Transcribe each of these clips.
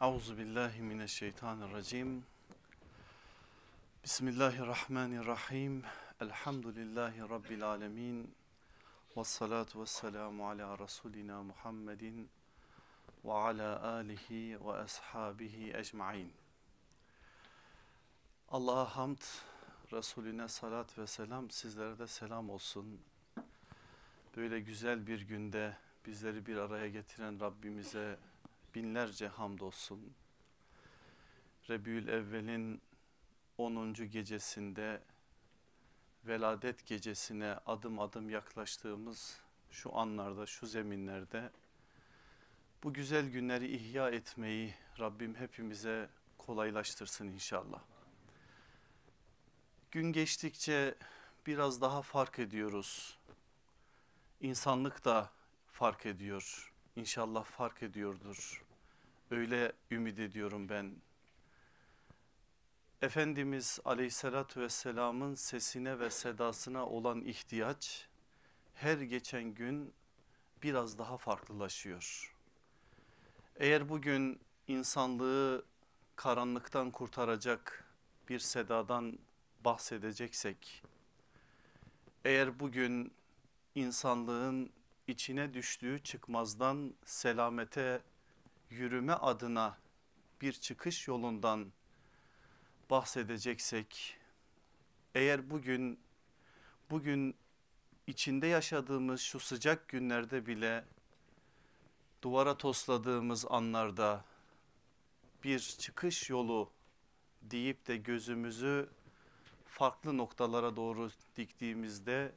Euzu billahi mineşşeytanirracim. Bismillahirrahmanirrahim. Elhamdülillahi rabbil alamin. Ves salatu vesselamu ala rasulina Muhammedin ve ala alihi ve ashabihi ecmaîn. Allah'a hamd, Resulüne salat ve selam, sizlere de selam olsun. Böyle güzel bir günde bizleri bir araya getiren Rabbimize binlerce hamdolsun. Rebül Evvel'in 10. gecesinde veladet gecesine adım adım yaklaştığımız şu anlarda, şu zeminlerde bu güzel günleri ihya etmeyi Rabbim hepimize kolaylaştırsın inşallah. Gün geçtikçe biraz daha fark ediyoruz. İnsanlık da fark ediyor. İnşallah fark ediyordur. Öyle ümit ediyorum ben. Efendimiz aleyhissalatü vesselamın sesine ve sedasına olan ihtiyaç her geçen gün biraz daha farklılaşıyor. Eğer bugün insanlığı karanlıktan kurtaracak bir sedadan bahsedeceksek, eğer bugün insanlığın içine düştüğü çıkmazdan selamete yürüme adına bir çıkış yolundan bahsedeceksek eğer bugün bugün içinde yaşadığımız şu sıcak günlerde bile duvara tosladığımız anlarda bir çıkış yolu deyip de gözümüzü farklı noktalara doğru diktiğimizde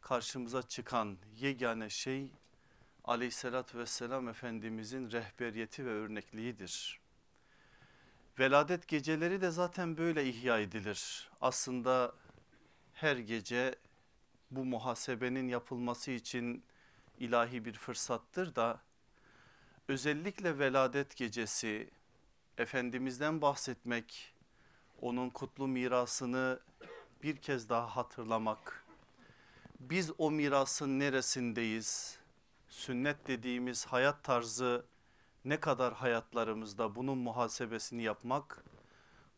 karşımıza çıkan yegane şey aleyhissalatü vesselam Efendimizin rehberiyeti ve örnekliğidir. Veladet geceleri de zaten böyle ihya edilir. Aslında her gece bu muhasebenin yapılması için ilahi bir fırsattır da özellikle veladet gecesi Efendimiz'den bahsetmek, onun kutlu mirasını bir kez daha hatırlamak, biz o mirasın neresindeyiz? Sünnet dediğimiz hayat tarzı ne kadar hayatlarımızda bunun muhasebesini yapmak,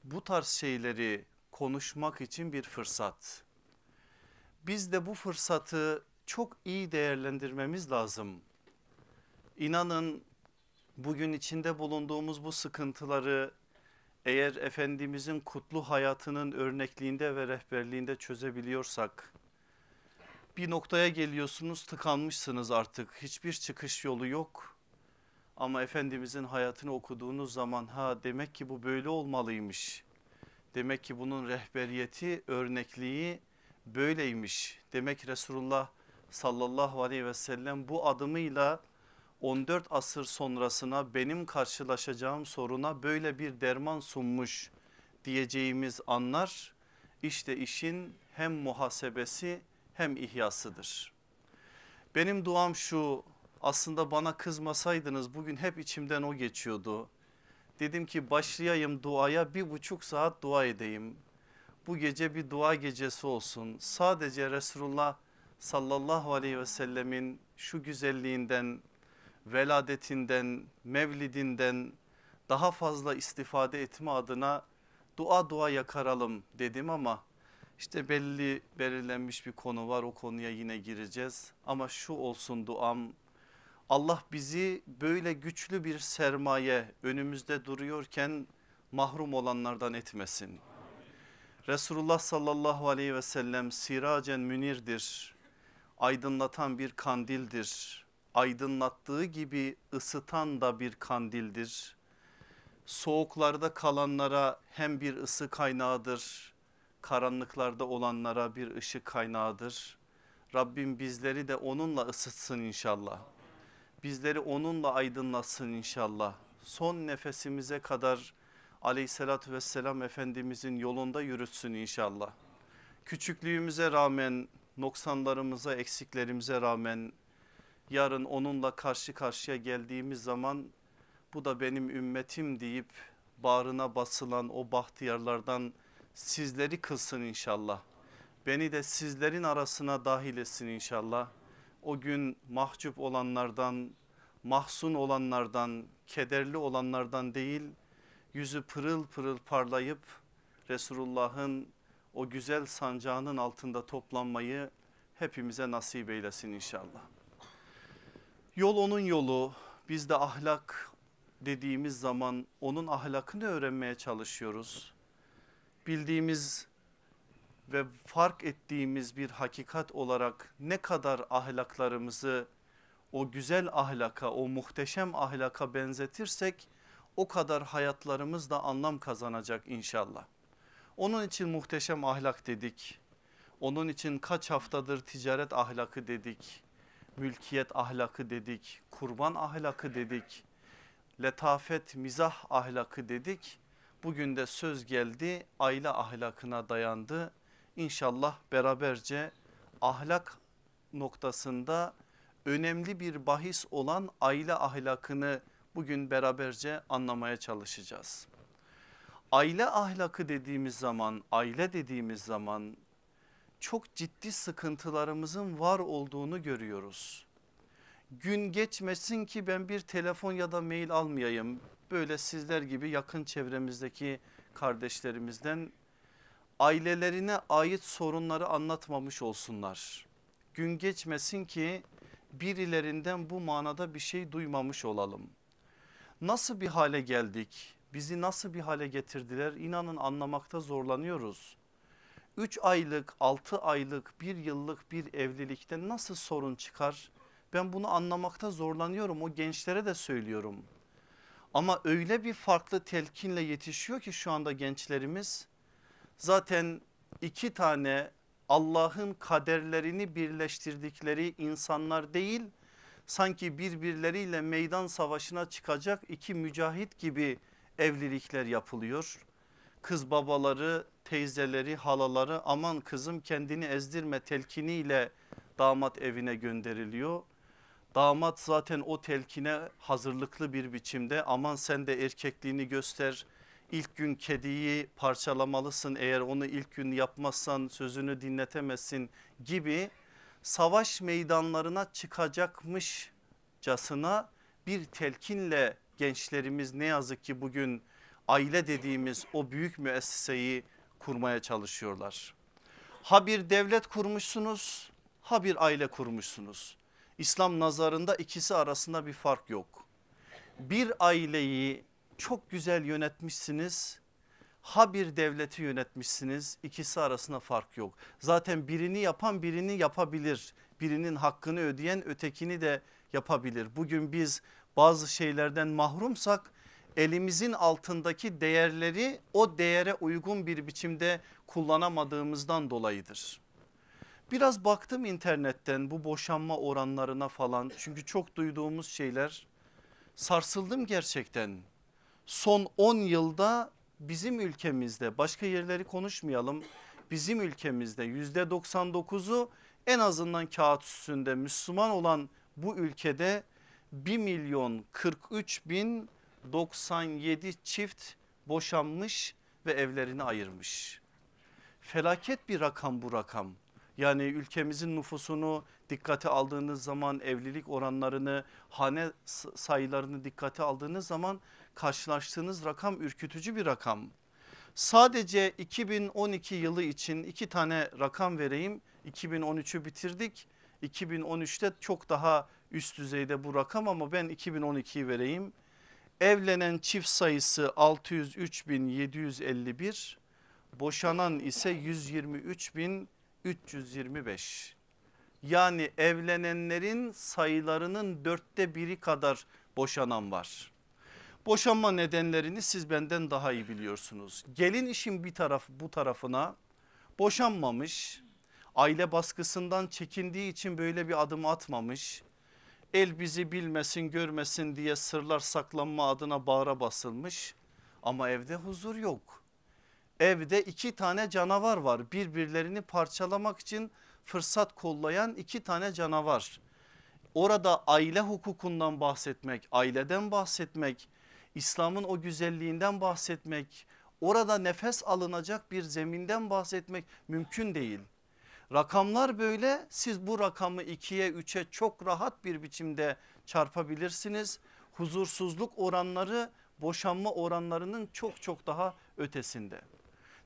bu tarz şeyleri konuşmak için bir fırsat. Biz de bu fırsatı çok iyi değerlendirmemiz lazım. İnanın bugün içinde bulunduğumuz bu sıkıntıları eğer Efendimizin kutlu hayatının örnekliğinde ve rehberliğinde çözebiliyorsak, bir noktaya geliyorsunuz tıkanmışsınız artık hiçbir çıkış yolu yok. Ama Efendimizin hayatını okuduğunuz zaman ha demek ki bu böyle olmalıymış. Demek ki bunun rehberiyeti örnekliği böyleymiş. Demek Resulullah sallallahu aleyhi ve sellem bu adımıyla 14 asır sonrasına benim karşılaşacağım soruna böyle bir derman sunmuş diyeceğimiz anlar işte işin hem muhasebesi hem ihyasıdır. Benim duam şu aslında bana kızmasaydınız bugün hep içimden o geçiyordu. Dedim ki başlayayım duaya bir buçuk saat dua edeyim. Bu gece bir dua gecesi olsun. Sadece Resulullah sallallahu aleyhi ve sellemin şu güzelliğinden, veladetinden, mevlidinden daha fazla istifade etme adına dua dua yakaralım dedim ama işte belli belirlenmiş bir konu var o konuya yine gireceğiz ama şu olsun duam Allah bizi böyle güçlü bir sermaye önümüzde duruyorken mahrum olanlardan etmesin. Resulullah sallallahu aleyhi ve sellem siracen münirdir. Aydınlatan bir kandildir. Aydınlattığı gibi ısıtan da bir kandildir. Soğuklarda kalanlara hem bir ısı kaynağıdır. Karanlıklarda olanlara bir ışık kaynağıdır. Rabbim bizleri de onunla ısıtsın inşallah. Bizleri onunla aydınlatsın inşallah. Son nefesimize kadar aleyhissalatü vesselam Efendimizin yolunda yürütsün inşallah. Küçüklüğümüze rağmen noksanlarımıza eksiklerimize rağmen yarın onunla karşı karşıya geldiğimiz zaman bu da benim ümmetim deyip bağrına basılan o bahtiyarlardan sizleri kılsın inşallah. Beni de sizlerin arasına dahil etsin inşallah. O gün mahcup olanlardan, mahzun olanlardan, kederli olanlardan değil, yüzü pırıl pırıl parlayıp Resulullah'ın o güzel sancağının altında toplanmayı hepimize nasip eylesin inşallah. Yol onun yolu, biz de ahlak dediğimiz zaman onun ahlakını öğrenmeye çalışıyoruz. Bildiğimiz ve fark ettiğimiz bir hakikat olarak ne kadar ahlaklarımızı o güzel ahlaka, o muhteşem ahlaka benzetirsek o kadar hayatlarımız da anlam kazanacak inşallah. Onun için muhteşem ahlak dedik. Onun için kaç haftadır ticaret ahlakı dedik. Mülkiyet ahlakı dedik. Kurban ahlakı dedik. Letafet, mizah ahlakı dedik. Bugün de söz geldi aile ahlakına dayandı. İnşallah beraberce ahlak noktasında önemli bir bahis olan aile ahlakını bugün beraberce anlamaya çalışacağız. Aile ahlakı dediğimiz zaman, aile dediğimiz zaman çok ciddi sıkıntılarımızın var olduğunu görüyoruz. Gün geçmesin ki ben bir telefon ya da mail almayayım. Böyle sizler gibi yakın çevremizdeki kardeşlerimizden ailelerine ait sorunları anlatmamış olsunlar. Gün geçmesin ki birilerinden bu manada bir şey duymamış olalım. Nasıl bir hale geldik? Bizi nasıl bir hale getirdiler? İnanın anlamakta zorlanıyoruz. 3 aylık, 6 aylık, 1 yıllık bir evlilikte nasıl sorun çıkar? Ben bunu anlamakta zorlanıyorum. O gençlere de söylüyorum. Ama öyle bir farklı telkinle yetişiyor ki şu anda gençlerimiz. Zaten iki tane Allah'ın kaderlerini birleştirdikleri insanlar değil sanki birbirleriyle meydan savaşına çıkacak iki mücahit gibi evlilikler yapılıyor. Kız babaları, teyzeleri, halaları aman kızım kendini ezdirme telkiniyle damat evine gönderiliyor. Damat zaten o telkine hazırlıklı bir biçimde aman sen de erkekliğini göster. İlk gün kediyi parçalamalısın eğer onu ilk gün yapmazsan sözünü dinletemezsin gibi savaş meydanlarına çıkacakmışcasına bir telkinle gençlerimiz ne yazık ki bugün aile dediğimiz o büyük müesseseyi kurmaya çalışıyorlar. Ha bir devlet kurmuşsunuz ha bir aile kurmuşsunuz. İslam nazarında ikisi arasında bir fark yok. Bir aileyi çok güzel yönetmişsiniz. Ha bir devleti yönetmişsiniz ikisi arasında fark yok. Zaten birini yapan birini yapabilir. Birinin hakkını ödeyen ötekini de yapabilir. Bugün biz bazı şeylerden mahrumsak elimizin altındaki değerleri o değere uygun bir biçimde kullanamadığımızdan dolayıdır. Biraz baktım internetten bu boşanma oranlarına falan çünkü çok duyduğumuz şeyler sarsıldım gerçekten. Son 10 yılda bizim ülkemizde başka yerleri konuşmayalım bizim ülkemizde yüzde 99'u en azından kağıt üstünde Müslüman olan bu ülkede 1 milyon 43 bin 97 çift boşanmış ve evlerini ayırmış. Felaket bir rakam bu rakam. Yani ülkemizin nüfusunu dikkate aldığınız zaman evlilik oranlarını hane sayılarını dikkate aldığınız zaman karşılaştığınız rakam ürkütücü bir rakam. Sadece 2012 yılı için iki tane rakam vereyim. 2013'ü bitirdik. 2013'te çok daha üst düzeyde bu rakam ama ben 2012'yi vereyim. Evlenen çift sayısı 603.751, boşanan ise 123.325. Yani evlenenlerin sayılarının dörtte biri kadar boşanan var. Boşanma nedenlerini siz benden daha iyi biliyorsunuz. Gelin işin bir taraf bu tarafına boşanmamış, aile baskısından çekindiği için böyle bir adım atmamış el bizi bilmesin görmesin diye sırlar saklanma adına bağra basılmış ama evde huzur yok. Evde iki tane canavar var birbirlerini parçalamak için fırsat kollayan iki tane canavar. Orada aile hukukundan bahsetmek, aileden bahsetmek, İslam'ın o güzelliğinden bahsetmek, orada nefes alınacak bir zeminden bahsetmek mümkün değil. Rakamlar böyle siz bu rakamı ikiye üçe çok rahat bir biçimde çarpabilirsiniz. Huzursuzluk oranları boşanma oranlarının çok çok daha ötesinde.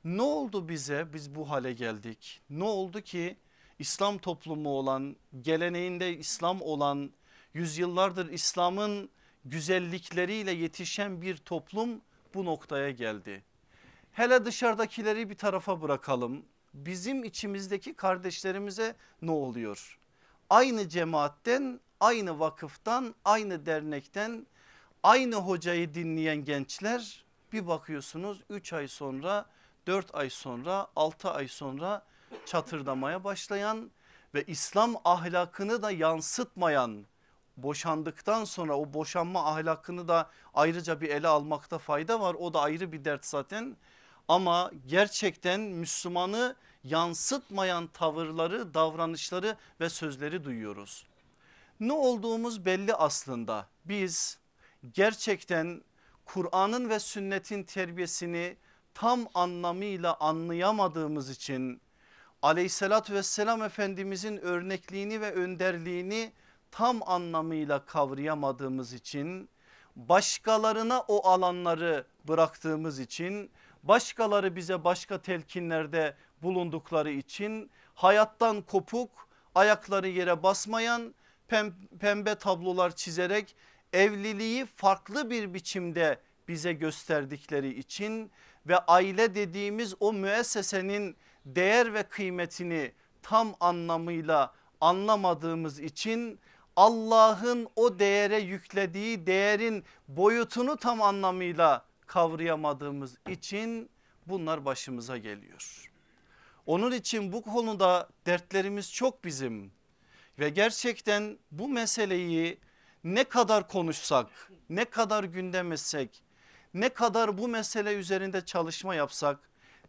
Ne oldu bize biz bu hale geldik? Ne oldu ki İslam toplumu olan geleneğinde İslam olan yüzyıllardır İslam'ın güzellikleriyle yetişen bir toplum bu noktaya geldi. Hele dışarıdakileri bir tarafa bırakalım. Bizim içimizdeki kardeşlerimize ne oluyor? Aynı cemaatten, aynı vakıftan, aynı dernekten, aynı hocayı dinleyen gençler bir bakıyorsunuz 3 ay sonra, 4 ay sonra, 6 ay sonra çatırdamaya başlayan ve İslam ahlakını da yansıtmayan boşandıktan sonra o boşanma ahlakını da ayrıca bir ele almakta fayda var. O da ayrı bir dert zaten ama gerçekten Müslümanı yansıtmayan tavırları, davranışları ve sözleri duyuyoruz. Ne olduğumuz belli aslında. Biz gerçekten Kur'an'ın ve sünnetin terbiyesini tam anlamıyla anlayamadığımız için aleyhissalatü vesselam efendimizin örnekliğini ve önderliğini tam anlamıyla kavrayamadığımız için başkalarına o alanları bıraktığımız için başkaları bize başka telkinlerde bulundukları için hayattan kopuk ayakları yere basmayan pembe tablolar çizerek evliliği farklı bir biçimde bize gösterdikleri için ve aile dediğimiz o müessesenin değer ve kıymetini tam anlamıyla anlamadığımız için Allah'ın o değere yüklediği değerin boyutunu tam anlamıyla kavrayamadığımız için bunlar başımıza geliyor. Onun için bu konuda dertlerimiz çok bizim ve gerçekten bu meseleyi ne kadar konuşsak, ne kadar gündem etsek, ne kadar bu mesele üzerinde çalışma yapsak,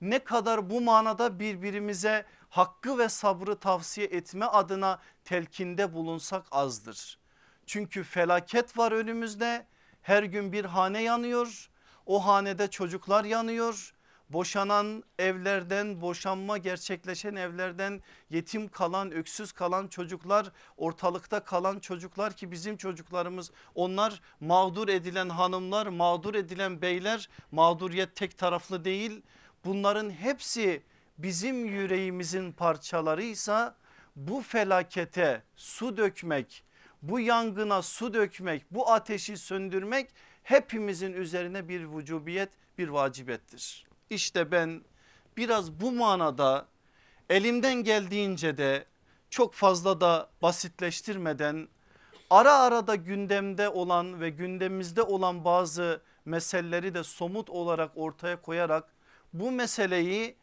ne kadar bu manada birbirimize hakkı ve sabrı tavsiye etme adına telkinde bulunsak azdır. Çünkü felaket var önümüzde. Her gün bir hane yanıyor. O hanede çocuklar yanıyor boşanan evlerden boşanma gerçekleşen evlerden yetim kalan öksüz kalan çocuklar ortalıkta kalan çocuklar ki bizim çocuklarımız onlar mağdur edilen hanımlar mağdur edilen beyler mağduriyet tek taraflı değil bunların hepsi bizim yüreğimizin parçalarıysa bu felakete su dökmek bu yangına su dökmek bu ateşi söndürmek hepimizin üzerine bir vücubiyet bir vacibettir. İşte ben biraz bu manada elimden geldiğince de çok fazla da basitleştirmeden ara ara da gündemde olan ve gündemimizde olan bazı meseleleri de somut olarak ortaya koyarak bu meseleyi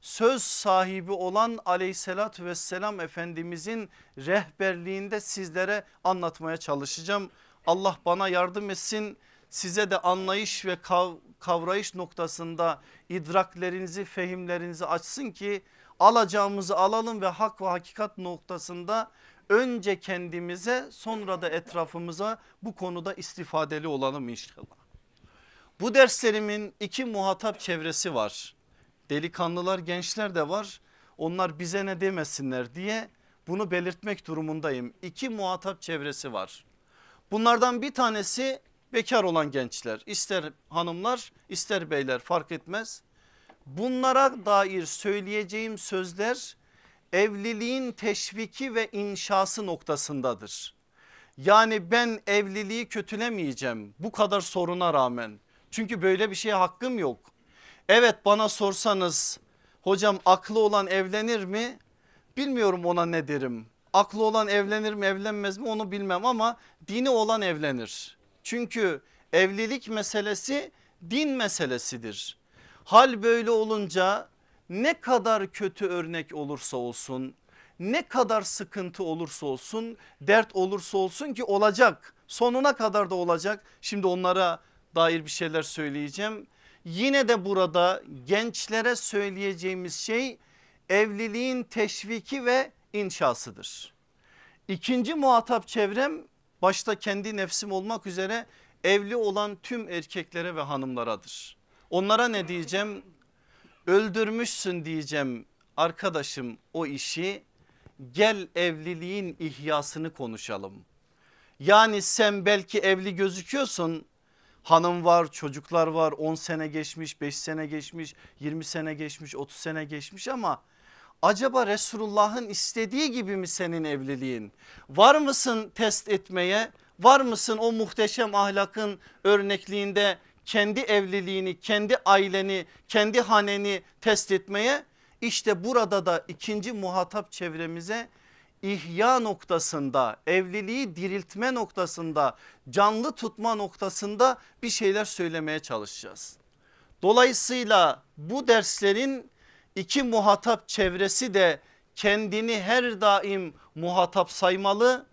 söz sahibi olan aleyhissalatü vesselam efendimizin rehberliğinde sizlere anlatmaya çalışacağım. Allah bana yardım etsin size de anlayış ve kavrayış noktasında idraklerinizi fehimlerinizi açsın ki alacağımızı alalım ve hak ve hakikat noktasında önce kendimize sonra da etrafımıza bu konuda istifadeli olalım inşallah. Bu derslerimin iki muhatap çevresi var. Delikanlılar gençler de var onlar bize ne demesinler diye bunu belirtmek durumundayım. İki muhatap çevresi var. Bunlardan bir tanesi bekar olan gençler ister hanımlar ister beyler fark etmez. Bunlara dair söyleyeceğim sözler evliliğin teşviki ve inşası noktasındadır. Yani ben evliliği kötülemeyeceğim bu kadar soruna rağmen. Çünkü böyle bir şeye hakkım yok. Evet bana sorsanız hocam aklı olan evlenir mi? Bilmiyorum ona ne derim. Aklı olan evlenir mi evlenmez mi onu bilmem ama dini olan evlenir. Çünkü evlilik meselesi din meselesidir. Hal böyle olunca ne kadar kötü örnek olursa olsun ne kadar sıkıntı olursa olsun dert olursa olsun ki olacak sonuna kadar da olacak. Şimdi onlara dair bir şeyler söyleyeceğim. Yine de burada gençlere söyleyeceğimiz şey evliliğin teşviki ve inşasıdır. İkinci muhatap çevrem başta kendi nefsim olmak üzere evli olan tüm erkeklere ve hanımlaradır. Onlara ne diyeceğim? Öldürmüşsün diyeceğim arkadaşım o işi gel evliliğin ihyasını konuşalım. Yani sen belki evli gözüküyorsun hanım var çocuklar var 10 sene geçmiş 5 sene geçmiş 20 sene geçmiş 30 sene geçmiş ama acaba Resulullah'ın istediği gibi mi senin evliliğin? Var mısın test etmeye? Var mısın o muhteşem ahlakın örnekliğinde kendi evliliğini, kendi aileni, kendi haneni test etmeye? İşte burada da ikinci muhatap çevremize ihya noktasında, evliliği diriltme noktasında, canlı tutma noktasında bir şeyler söylemeye çalışacağız. Dolayısıyla bu derslerin iki muhatap çevresi de kendini her daim muhatap saymalı.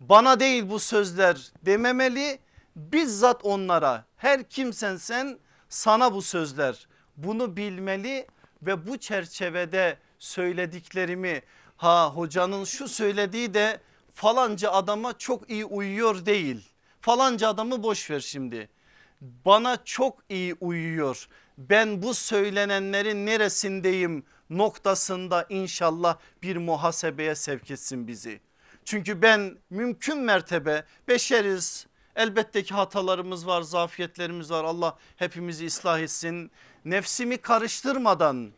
Bana değil bu sözler dememeli. Bizzat onlara her kimsen sen sana bu sözler bunu bilmeli ve bu çerçevede söylediklerimi ha hocanın şu söylediği de falanca adama çok iyi uyuyor değil. Falanca adamı boş ver şimdi. Bana çok iyi uyuyor. Ben bu söylenenlerin neresindeyim noktasında inşallah bir muhasebeye sevk etsin bizi. Çünkü ben mümkün mertebe beşeriz. Elbette ki hatalarımız var, zafiyetlerimiz var. Allah hepimizi ıslah etsin. Nefsimi karıştırmadan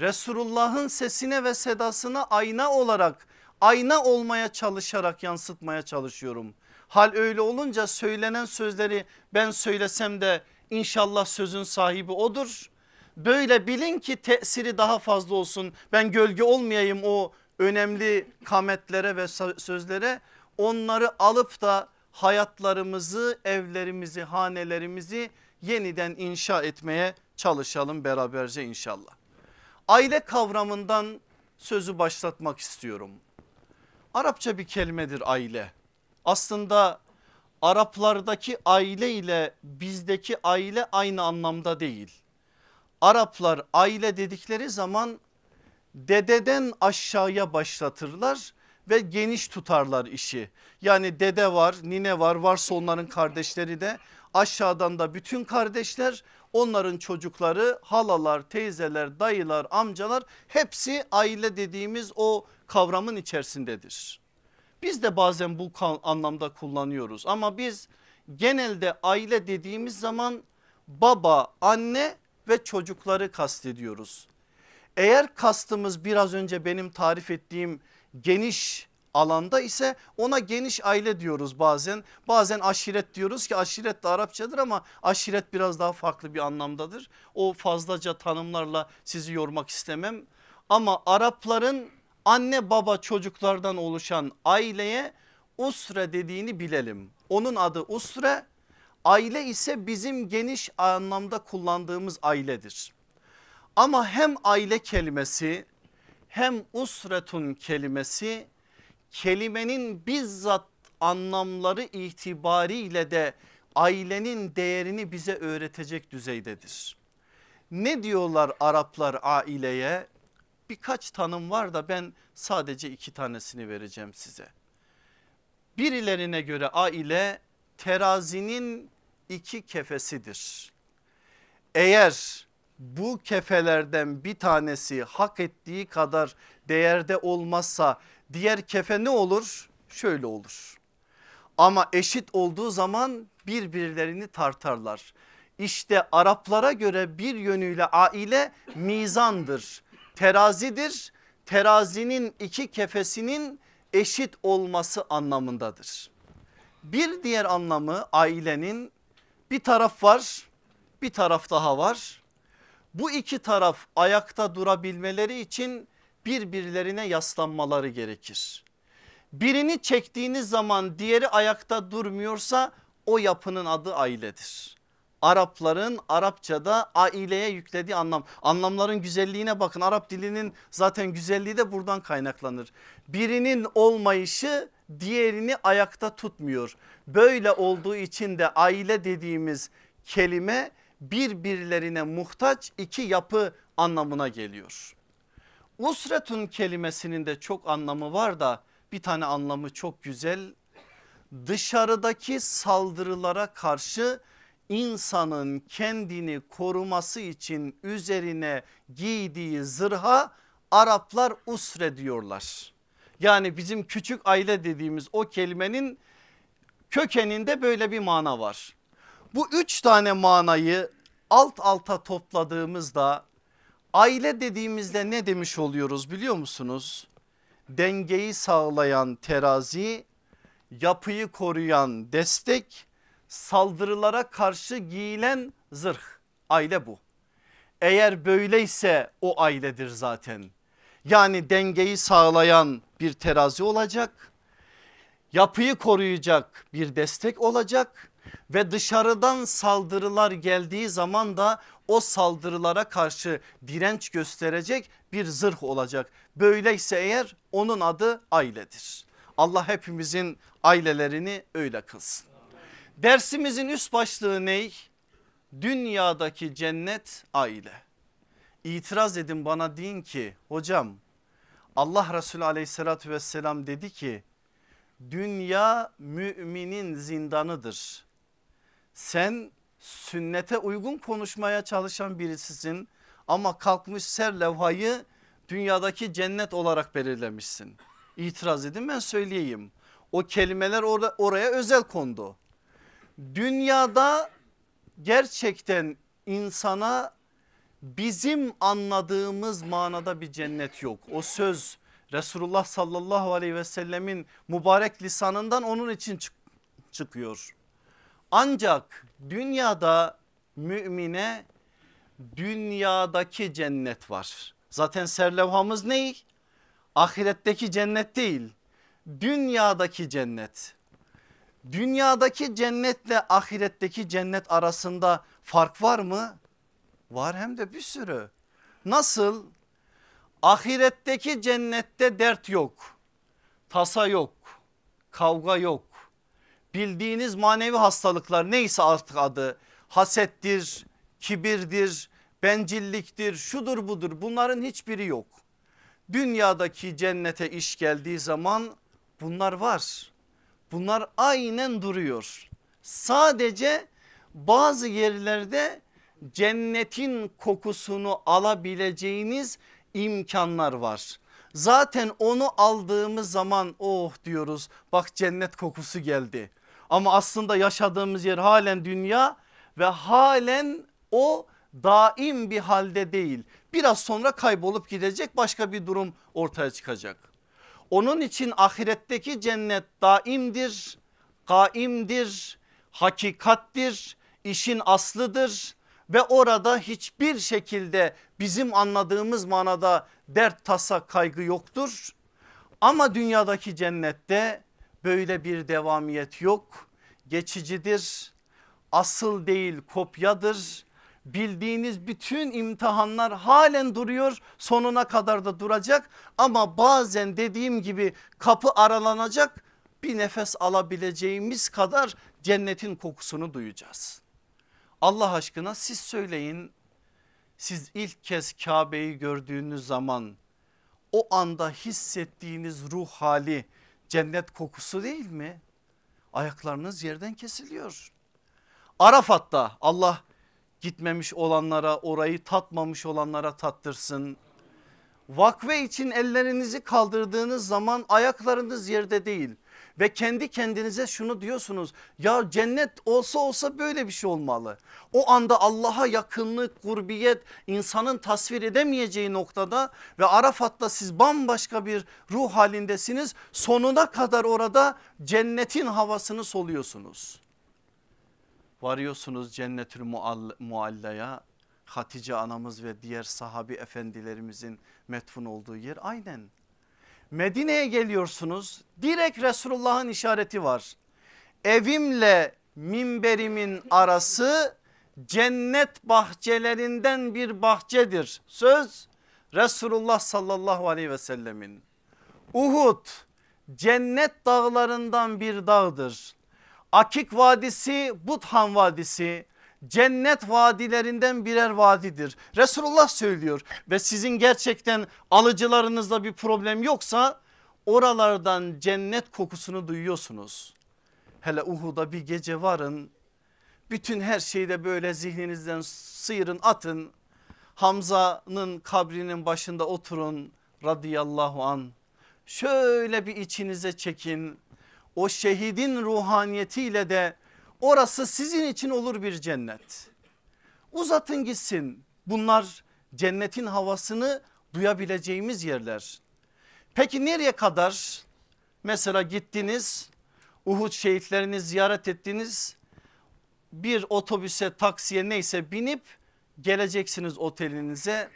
Resulullah'ın sesine ve sedasına ayna olarak ayna olmaya çalışarak yansıtmaya çalışıyorum. Hal öyle olunca söylenen sözleri ben söylesem de inşallah sözün sahibi odur. Böyle bilin ki tesiri daha fazla olsun. Ben gölge olmayayım o önemli kametlere ve sözlere. Onları alıp da hayatlarımızı, evlerimizi, hanelerimizi yeniden inşa etmeye çalışalım beraberce inşallah. Aile kavramından sözü başlatmak istiyorum. Arapça bir kelimedir aile. Aslında Araplardaki aile ile bizdeki aile aynı anlamda değil. Araplar aile dedikleri zaman dededen aşağıya başlatırlar ve geniş tutarlar işi. Yani dede var, nine var, varsa onların kardeşleri de aşağıdan da bütün kardeşler onların çocukları halalar, teyzeler, dayılar, amcalar hepsi aile dediğimiz o kavramın içerisindedir. Biz de bazen bu anlamda kullanıyoruz ama biz genelde aile dediğimiz zaman baba, anne ve çocukları kastediyoruz. Eğer kastımız biraz önce benim tarif ettiğim geniş alanda ise ona geniş aile diyoruz bazen. Bazen aşiret diyoruz ki aşiret de Arapçadır ama aşiret biraz daha farklı bir anlamdadır. O fazlaca tanımlarla sizi yormak istemem. Ama Arapların anne baba çocuklardan oluşan aileye usre dediğini bilelim. Onun adı usre aile ise bizim geniş anlamda kullandığımız ailedir. Ama hem aile kelimesi hem usretun kelimesi kelimenin bizzat anlamları itibariyle de ailenin değerini bize öğretecek düzeydedir. Ne diyorlar Araplar aileye? Birkaç tanım var da ben sadece iki tanesini vereceğim size. Birilerine göre aile terazinin iki kefesidir. Eğer bu kefelerden bir tanesi hak ettiği kadar değerde olmazsa diğer kefe ne olur? Şöyle olur. Ama eşit olduğu zaman birbirlerini tartarlar. İşte Araplara göre bir yönüyle aile mizandır, terazidir. Terazinin iki kefesinin eşit olması anlamındadır. Bir diğer anlamı ailenin bir taraf var bir taraf daha var. Bu iki taraf ayakta durabilmeleri için birbirlerine yaslanmaları gerekir. Birini çektiğiniz zaman diğeri ayakta durmuyorsa o yapının adı ailedir. Arapların Arapçada aileye yüklediği anlam anlamların güzelliğine bakın Arap dilinin zaten güzelliği de buradan kaynaklanır. Birinin olmayışı diğerini ayakta tutmuyor. Böyle olduğu için de aile dediğimiz kelime birbirlerine muhtaç iki yapı anlamına geliyor. Usretun kelimesinin de çok anlamı var da bir tane anlamı çok güzel. Dışarıdaki saldırılara karşı insanın kendini koruması için üzerine giydiği zırha Araplar usre diyorlar. Yani bizim küçük aile dediğimiz o kelimenin kökeninde böyle bir mana var. Bu üç tane manayı alt alta topladığımızda aile dediğimizde ne demiş oluyoruz biliyor musunuz? Dengeyi sağlayan terazi, yapıyı koruyan destek, saldırılara karşı giyilen zırh. Aile bu. Eğer böyleyse o ailedir zaten. Yani dengeyi sağlayan bir terazi olacak. Yapıyı koruyacak bir destek olacak ve dışarıdan saldırılar geldiği zaman da o saldırılara karşı direnç gösterecek bir zırh olacak. Böyleyse eğer onun adı ailedir. Allah hepimizin ailelerini öyle kılsın. Dersimizin üst başlığı ne? Dünyadaki cennet aile. İtiraz edin bana deyin ki hocam Allah Resulü aleyhissalatü vesselam dedi ki dünya müminin zindanıdır. Sen sünnete uygun konuşmaya çalışan birisisin ama kalkmış ser levhayı dünyadaki cennet olarak belirlemişsin. İtiraz edin ben söyleyeyim. O kelimeler orada, oraya özel kondu. Dünyada gerçekten insana bizim anladığımız manada bir cennet yok. O söz Resulullah sallallahu aleyhi ve sellemin mübarek lisanından onun için çık çıkıyor. Ancak dünyada mümine dünyadaki cennet var. Zaten serlevhamız ne? Ahiretteki cennet değil. Dünyadaki cennet. Dünyadaki cennetle ahiretteki cennet arasında fark var mı? Var hem de bir sürü. Nasıl? Ahiretteki cennette dert yok. Tasa yok. Kavga yok. Bildiğiniz manevi hastalıklar neyse artık adı hasettir, kibirdir, bencilliktir, şudur budur bunların hiçbiri yok. Dünyadaki cennete iş geldiği zaman bunlar var. Bunlar aynen duruyor. Sadece bazı yerlerde cennetin kokusunu alabileceğiniz imkanlar var. Zaten onu aldığımız zaman oh diyoruz bak cennet kokusu geldi. Ama aslında yaşadığımız yer halen dünya ve halen o daim bir halde değil. Biraz sonra kaybolup gidecek başka bir durum ortaya çıkacak. Onun için ahiretteki cennet daimdir, kaimdir, hakikattir, işin aslıdır ve orada hiçbir şekilde bizim anladığımız manada dert tasa kaygı yoktur. Ama dünyadaki cennette böyle bir devamiyet yok. Geçicidir, asıl değil kopyadır. Bildiğiniz bütün imtihanlar halen duruyor sonuna kadar da duracak ama bazen dediğim gibi kapı aralanacak bir nefes alabileceğimiz kadar cennetin kokusunu duyacağız. Allah aşkına siz söyleyin siz ilk kez Kabe'yi gördüğünüz zaman o anda hissettiğiniz ruh hali cennet kokusu değil mi? Ayaklarınız yerden kesiliyor. Arafat'ta Allah gitmemiş olanlara orayı tatmamış olanlara tattırsın. Vakfe için ellerinizi kaldırdığınız zaman ayaklarınız yerde değil ve kendi kendinize şunu diyorsunuz ya cennet olsa olsa böyle bir şey olmalı. O anda Allah'a yakınlık, kurbiyet insanın tasvir edemeyeceği noktada ve Arafat'ta siz bambaşka bir ruh halindesiniz. Sonuna kadar orada cennetin havasını soluyorsunuz. Varıyorsunuz cennetül muallaya Hatice anamız ve diğer sahabi efendilerimizin metfun olduğu yer aynen. Medine'ye geliyorsunuz direkt Resulullah'ın işareti var. Evimle minberimin arası cennet bahçelerinden bir bahçedir. Söz Resulullah sallallahu aleyhi ve sellemin. Uhud cennet dağlarından bir dağdır. Akik Vadisi Buthan Vadisi cennet vadilerinden birer vadidir. Resulullah söylüyor ve sizin gerçekten alıcılarınızda bir problem yoksa oralardan cennet kokusunu duyuyorsunuz. Hele Uhud'a bir gece varın bütün her şeyi de böyle zihninizden sıyırın atın. Hamza'nın kabrinin başında oturun radıyallahu an. Şöyle bir içinize çekin o şehidin ruhaniyetiyle de orası sizin için olur bir cennet. Uzatın gitsin bunlar cennetin havasını duyabileceğimiz yerler. Peki nereye kadar? Mesela gittiniz Uhud şehitlerini ziyaret ettiniz. Bir otobüse taksiye neyse binip geleceksiniz otelinize.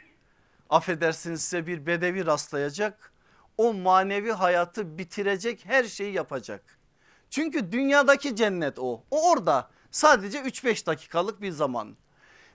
Affedersiniz size bir bedevi rastlayacak. O manevi hayatı bitirecek her şeyi yapacak. Çünkü dünyadaki cennet o. O orada sadece 3-5 dakikalık bir zaman.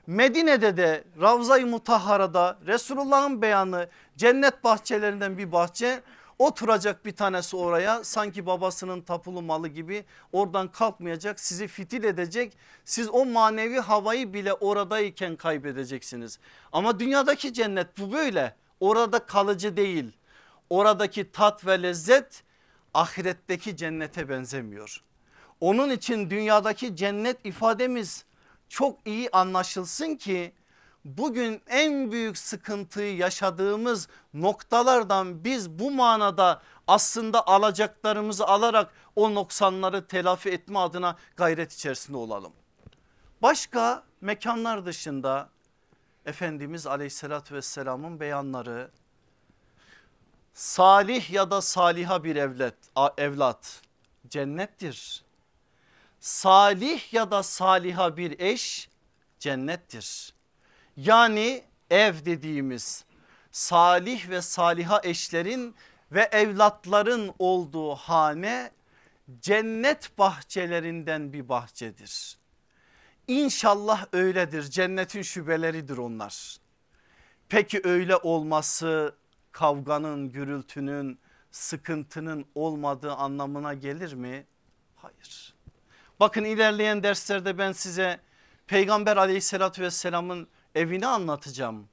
Medine'de de Ravza-i Mutahhara'da Resulullah'ın beyanı cennet bahçelerinden bir bahçe oturacak bir tanesi oraya sanki babasının tapulu malı gibi oradan kalkmayacak sizi fitil edecek siz o manevi havayı bile oradayken kaybedeceksiniz ama dünyadaki cennet bu böyle orada kalıcı değil oradaki tat ve lezzet ahiretteki cennete benzemiyor onun için dünyadaki cennet ifademiz çok iyi anlaşılsın ki bugün en büyük sıkıntıyı yaşadığımız noktalardan biz bu manada aslında alacaklarımızı alarak o noksanları telafi etme adına gayret içerisinde olalım. Başka mekanlar dışında Efendimiz aleyhissalatü vesselamın beyanları salih ya da saliha bir evlat, evlat cennettir. Salih ya da saliha bir eş cennettir. Yani ev dediğimiz salih ve saliha eşlerin ve evlatların olduğu hane cennet bahçelerinden bir bahçedir. İnşallah öyledir cennetin şubeleridir onlar. Peki öyle olması kavganın gürültünün sıkıntının olmadığı anlamına gelir mi? Hayır. Bakın ilerleyen derslerde ben size Peygamber aleyhissalatü vesselamın evini anlatacağım.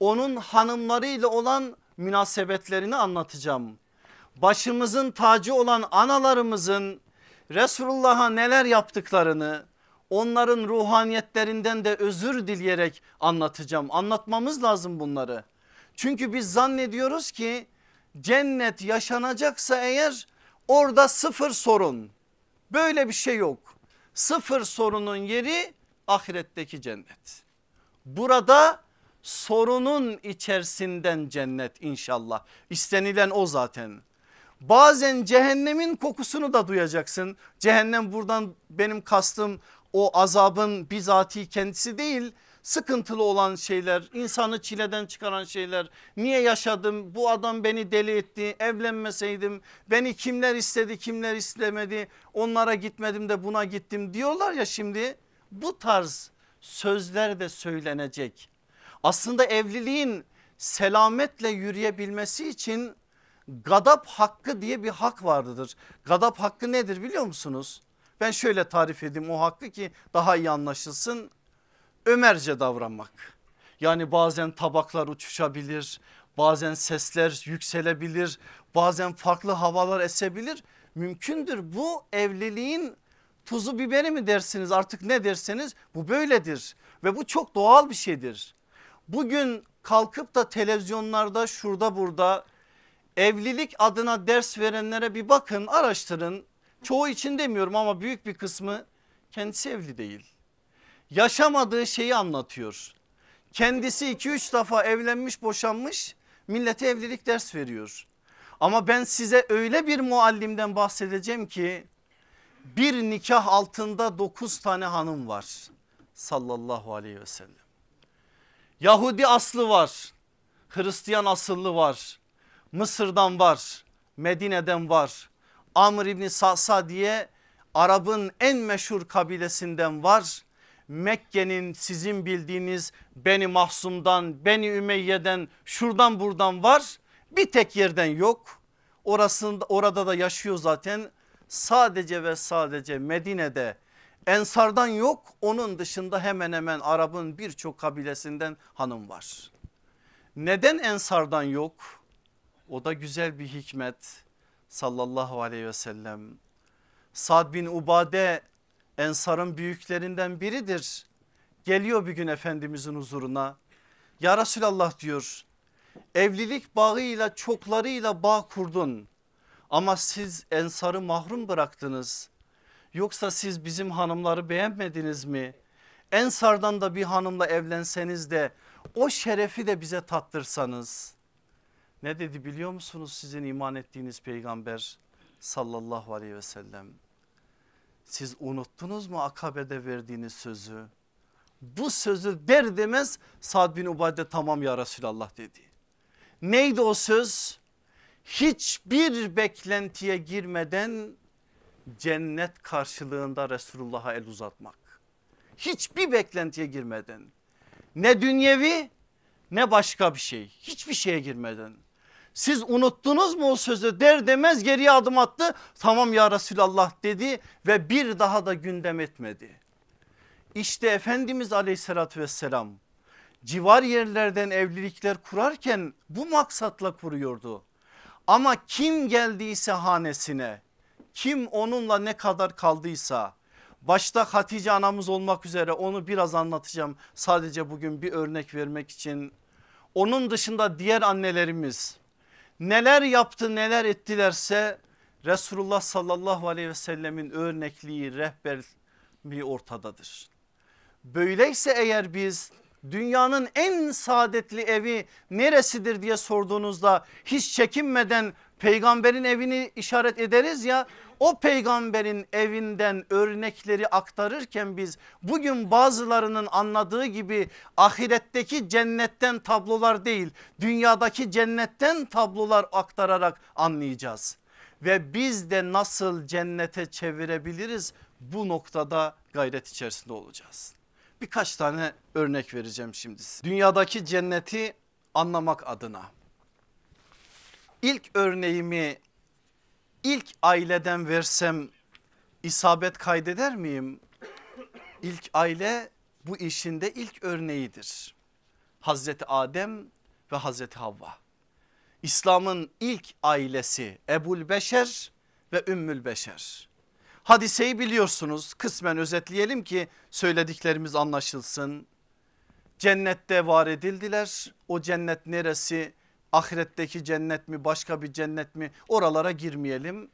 Onun hanımlarıyla olan münasebetlerini anlatacağım. Başımızın tacı olan analarımızın Resulullah'a neler yaptıklarını onların ruhaniyetlerinden de özür dileyerek anlatacağım. Anlatmamız lazım bunları. Çünkü biz zannediyoruz ki cennet yaşanacaksa eğer orada sıfır sorun. Böyle bir şey yok. Sıfır sorunun yeri ahiretteki cennet. Burada sorunun içerisinden cennet inşallah. İstenilen o zaten. Bazen cehennemin kokusunu da duyacaksın. Cehennem buradan benim kastım o azabın bizatihi kendisi değil sıkıntılı olan şeyler insanı çileden çıkaran şeyler niye yaşadım bu adam beni deli etti evlenmeseydim beni kimler istedi kimler istemedi onlara gitmedim de buna gittim diyorlar ya şimdi bu tarz sözler de söylenecek. Aslında evliliğin selametle yürüyebilmesi için gadap hakkı diye bir hak vardır. Gadap hakkı nedir biliyor musunuz? Ben şöyle tarif edeyim o hakkı ki daha iyi anlaşılsın. Ömerce davranmak. Yani bazen tabaklar uçuşabilir, bazen sesler yükselebilir, bazen farklı havalar esebilir. Mümkündür bu evliliğin tuzu biberi mi dersiniz artık ne derseniz bu böyledir ve bu çok doğal bir şeydir. Bugün kalkıp da televizyonlarda şurada burada evlilik adına ders verenlere bir bakın araştırın. Çoğu için demiyorum ama büyük bir kısmı kendisi evli değil. Yaşamadığı şeyi anlatıyor. Kendisi 2-3 defa evlenmiş boşanmış millete evlilik ders veriyor. Ama ben size öyle bir muallimden bahsedeceğim ki bir nikah altında dokuz tane hanım var sallallahu aleyhi ve sellem. Yahudi aslı var, Hristiyan asıllı var, Mısır'dan var, Medine'den var, Amr İbni Sa'sa diye Arap'ın en meşhur kabilesinden var. Mekke'nin sizin bildiğiniz Beni Mahsum'dan, Beni Ümeyye'den şuradan buradan var. Bir tek yerden yok. Orasında, orada da yaşıyor zaten sadece ve sadece Medine'de Ensardan yok onun dışında hemen hemen Arap'ın birçok kabilesinden hanım var. Neden Ensardan yok? O da güzel bir hikmet sallallahu aleyhi ve sellem. Sad bin Ubade Ensar'ın büyüklerinden biridir. Geliyor bir gün Efendimizin huzuruna. Ya Resulallah diyor evlilik bağıyla çoklarıyla bağ kurdun. Ama siz ensarı mahrum bıraktınız. Yoksa siz bizim hanımları beğenmediniz mi? Ensardan da bir hanımla evlenseniz de o şerefi de bize tattırsanız. Ne dedi biliyor musunuz sizin iman ettiğiniz peygamber sallallahu aleyhi ve sellem? Siz unuttunuz mu akabede verdiğiniz sözü? Bu sözü der demez Sad bin Ubade tamam ya Resulallah dedi. Neydi o söz? Hiçbir beklentiye girmeden cennet karşılığında Resulullah'a el uzatmak. Hiçbir beklentiye girmeden ne dünyevi ne başka bir şey hiçbir şeye girmeden. Siz unuttunuz mu o sözü der demez geriye adım attı tamam ya Resulallah dedi ve bir daha da gündem etmedi. İşte Efendimiz aleyhissalatü vesselam civar yerlerden evlilikler kurarken bu maksatla kuruyordu. Ama kim geldiyse hanesine kim onunla ne kadar kaldıysa başta Hatice anamız olmak üzere onu biraz anlatacağım. Sadece bugün bir örnek vermek için onun dışında diğer annelerimiz neler yaptı neler ettilerse Resulullah sallallahu aleyhi ve sellemin örnekliği rehberliği ortadadır. Böyleyse eğer biz dünyanın en saadetli evi neresidir diye sorduğunuzda hiç çekinmeden peygamberin evini işaret ederiz ya o peygamberin evinden örnekleri aktarırken biz bugün bazılarının anladığı gibi ahiretteki cennetten tablolar değil dünyadaki cennetten tablolar aktararak anlayacağız. Ve biz de nasıl cennete çevirebiliriz bu noktada gayret içerisinde olacağız. Birkaç tane örnek vereceğim şimdi. Dünyadaki cenneti anlamak adına. İlk örneğimi ilk aileden versem isabet kaydeder miyim? İlk aile bu işinde ilk örneğidir. Hazreti Adem ve Hazreti Havva. İslam'ın ilk ailesi Ebul Beşer ve Ümmül Beşer. Hadiseyi biliyorsunuz kısmen özetleyelim ki söylediklerimiz anlaşılsın. Cennette var edildiler o cennet neresi ahiretteki cennet mi başka bir cennet mi oralara girmeyelim.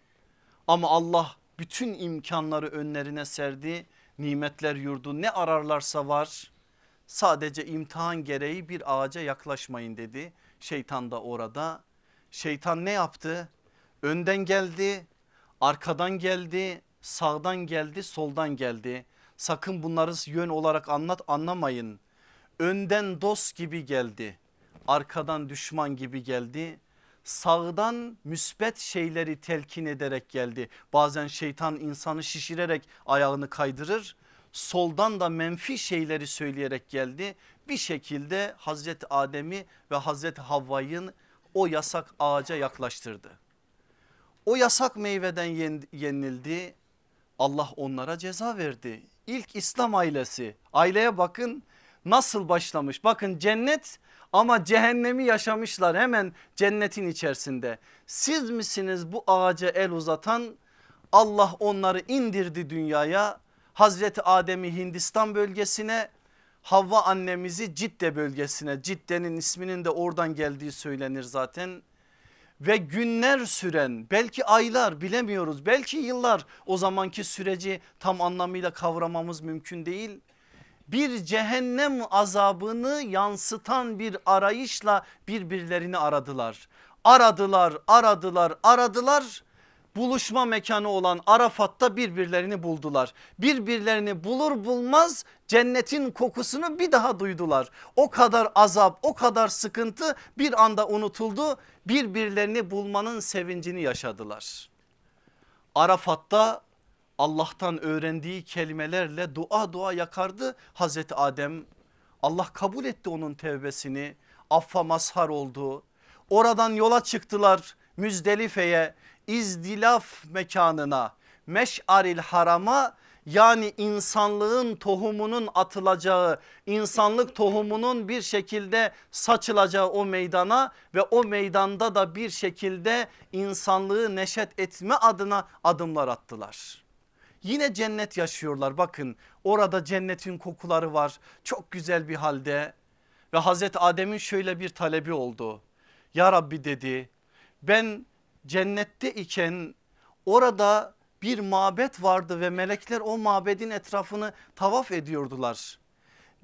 Ama Allah bütün imkanları önlerine serdi nimetler yurdu ne ararlarsa var sadece imtihan gereği bir ağaca yaklaşmayın dedi. Şeytan da orada şeytan ne yaptı önden geldi arkadan geldi sağdan geldi soldan geldi. Sakın bunları yön olarak anlat anlamayın. Önden dost gibi geldi. Arkadan düşman gibi geldi. Sağdan müsbet şeyleri telkin ederek geldi. Bazen şeytan insanı şişirerek ayağını kaydırır. Soldan da menfi şeyleri söyleyerek geldi. Bir şekilde Hazreti Adem'i ve Hazreti Havva'yı o yasak ağaca yaklaştırdı. O yasak meyveden yenildi Allah onlara ceza verdi. İlk İslam ailesi aileye bakın nasıl başlamış bakın cennet ama cehennemi yaşamışlar hemen cennetin içerisinde. Siz misiniz bu ağaca el uzatan? Allah onları indirdi dünyaya. Hazreti Adem'i Hindistan bölgesine Havva annemizi Cidde bölgesine. Cidde'nin isminin de oradan geldiği söylenir zaten. Ve günler süren belki aylar bilemiyoruz. Belki yıllar. O zamanki süreci tam anlamıyla kavramamız mümkün değil. Bir cehennem azabını yansıtan bir arayışla birbirlerini aradılar. Aradılar aradılar aradılar buluşma mekanı olan Arafat'ta birbirlerini buldular. Birbirlerini bulur bulmaz cennetin kokusunu bir daha duydular. O kadar azap o kadar sıkıntı bir anda unutuldu. Birbirlerini bulmanın sevincini yaşadılar. Arafat'ta Allah'tan öğrendiği kelimelerle dua dua yakardı Hazreti Adem. Allah kabul etti onun tevbesini affa mazhar oldu. Oradan yola çıktılar Müzdelife'ye izdilaf mekanına meş'aril harama yani insanlığın tohumunun atılacağı insanlık tohumunun bir şekilde saçılacağı o meydana ve o meydanda da bir şekilde insanlığı neşet etme adına adımlar attılar. Yine cennet yaşıyorlar bakın orada cennetin kokuları var çok güzel bir halde ve Hazreti Adem'in şöyle bir talebi oldu. Ya Rabbi dedi ben cennette iken orada bir mabet vardı ve melekler o mabedin etrafını tavaf ediyordular.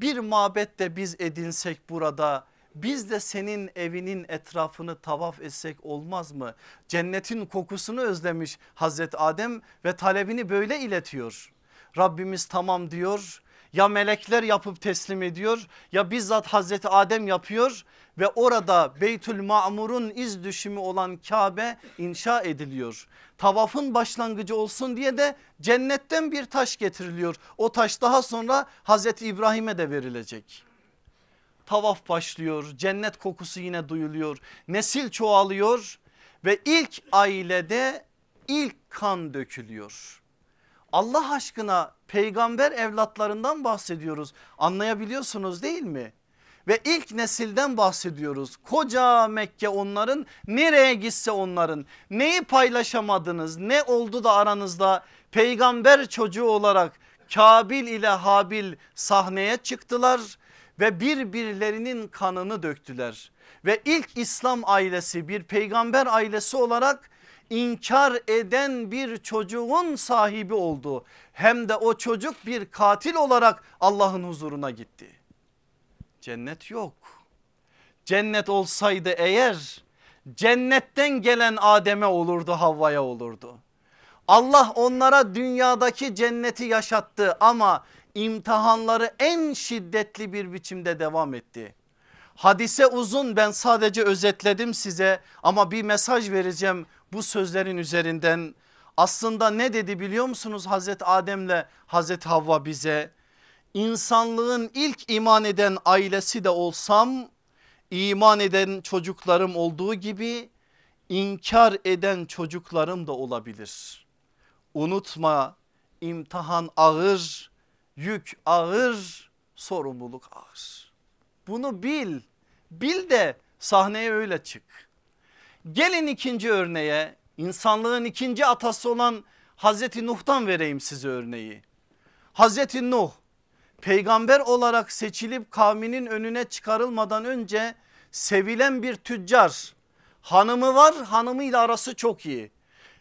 Bir mabette biz edinsek burada biz de senin evinin etrafını tavaf etsek olmaz mı? Cennetin kokusunu özlemiş Hazreti Adem ve talebini böyle iletiyor. Rabbimiz tamam diyor ya melekler yapıp teslim ediyor ya bizzat Hazreti Adem yapıyor ve orada Beytül Ma'mur'un iz düşümü olan Kabe inşa ediliyor. Tavafın başlangıcı olsun diye de cennetten bir taş getiriliyor. O taş daha sonra Hazreti İbrahim'e de verilecek. Tavaf başlıyor cennet kokusu yine duyuluyor nesil çoğalıyor ve ilk ailede ilk kan dökülüyor. Allah aşkına peygamber evlatlarından bahsediyoruz anlayabiliyorsunuz değil mi? Ve ilk nesilden bahsediyoruz. Koca Mekke onların nereye gitse onların neyi paylaşamadınız ne oldu da aranızda peygamber çocuğu olarak Kabil ile Habil sahneye çıktılar ve birbirlerinin kanını döktüler. Ve ilk İslam ailesi bir peygamber ailesi olarak inkar eden bir çocuğun sahibi oldu. Hem de o çocuk bir katil olarak Allah'ın huzuruna gitti. Cennet yok. Cennet olsaydı eğer cennetten gelen Adem'e olurdu Havva'ya olurdu. Allah onlara dünyadaki cenneti yaşattı ama imtihanları en şiddetli bir biçimde devam etti. Hadise uzun ben sadece özetledim size ama bir mesaj vereceğim bu sözlerin üzerinden. Aslında ne dedi biliyor musunuz Hazreti Adem'le Hazreti Havva bize? İnsanlığın ilk iman eden ailesi de olsam iman eden çocuklarım olduğu gibi inkar eden çocuklarım da olabilir. Unutma imtihan ağır, yük ağır, sorumluluk ağır. Bunu bil, bil de sahneye öyle çık. Gelin ikinci örneğe insanlığın ikinci atası olan Hazreti Nuh'tan vereyim size örneği. Hazreti Nuh peygamber olarak seçilip kavminin önüne çıkarılmadan önce sevilen bir tüccar. Hanımı var hanımıyla arası çok iyi.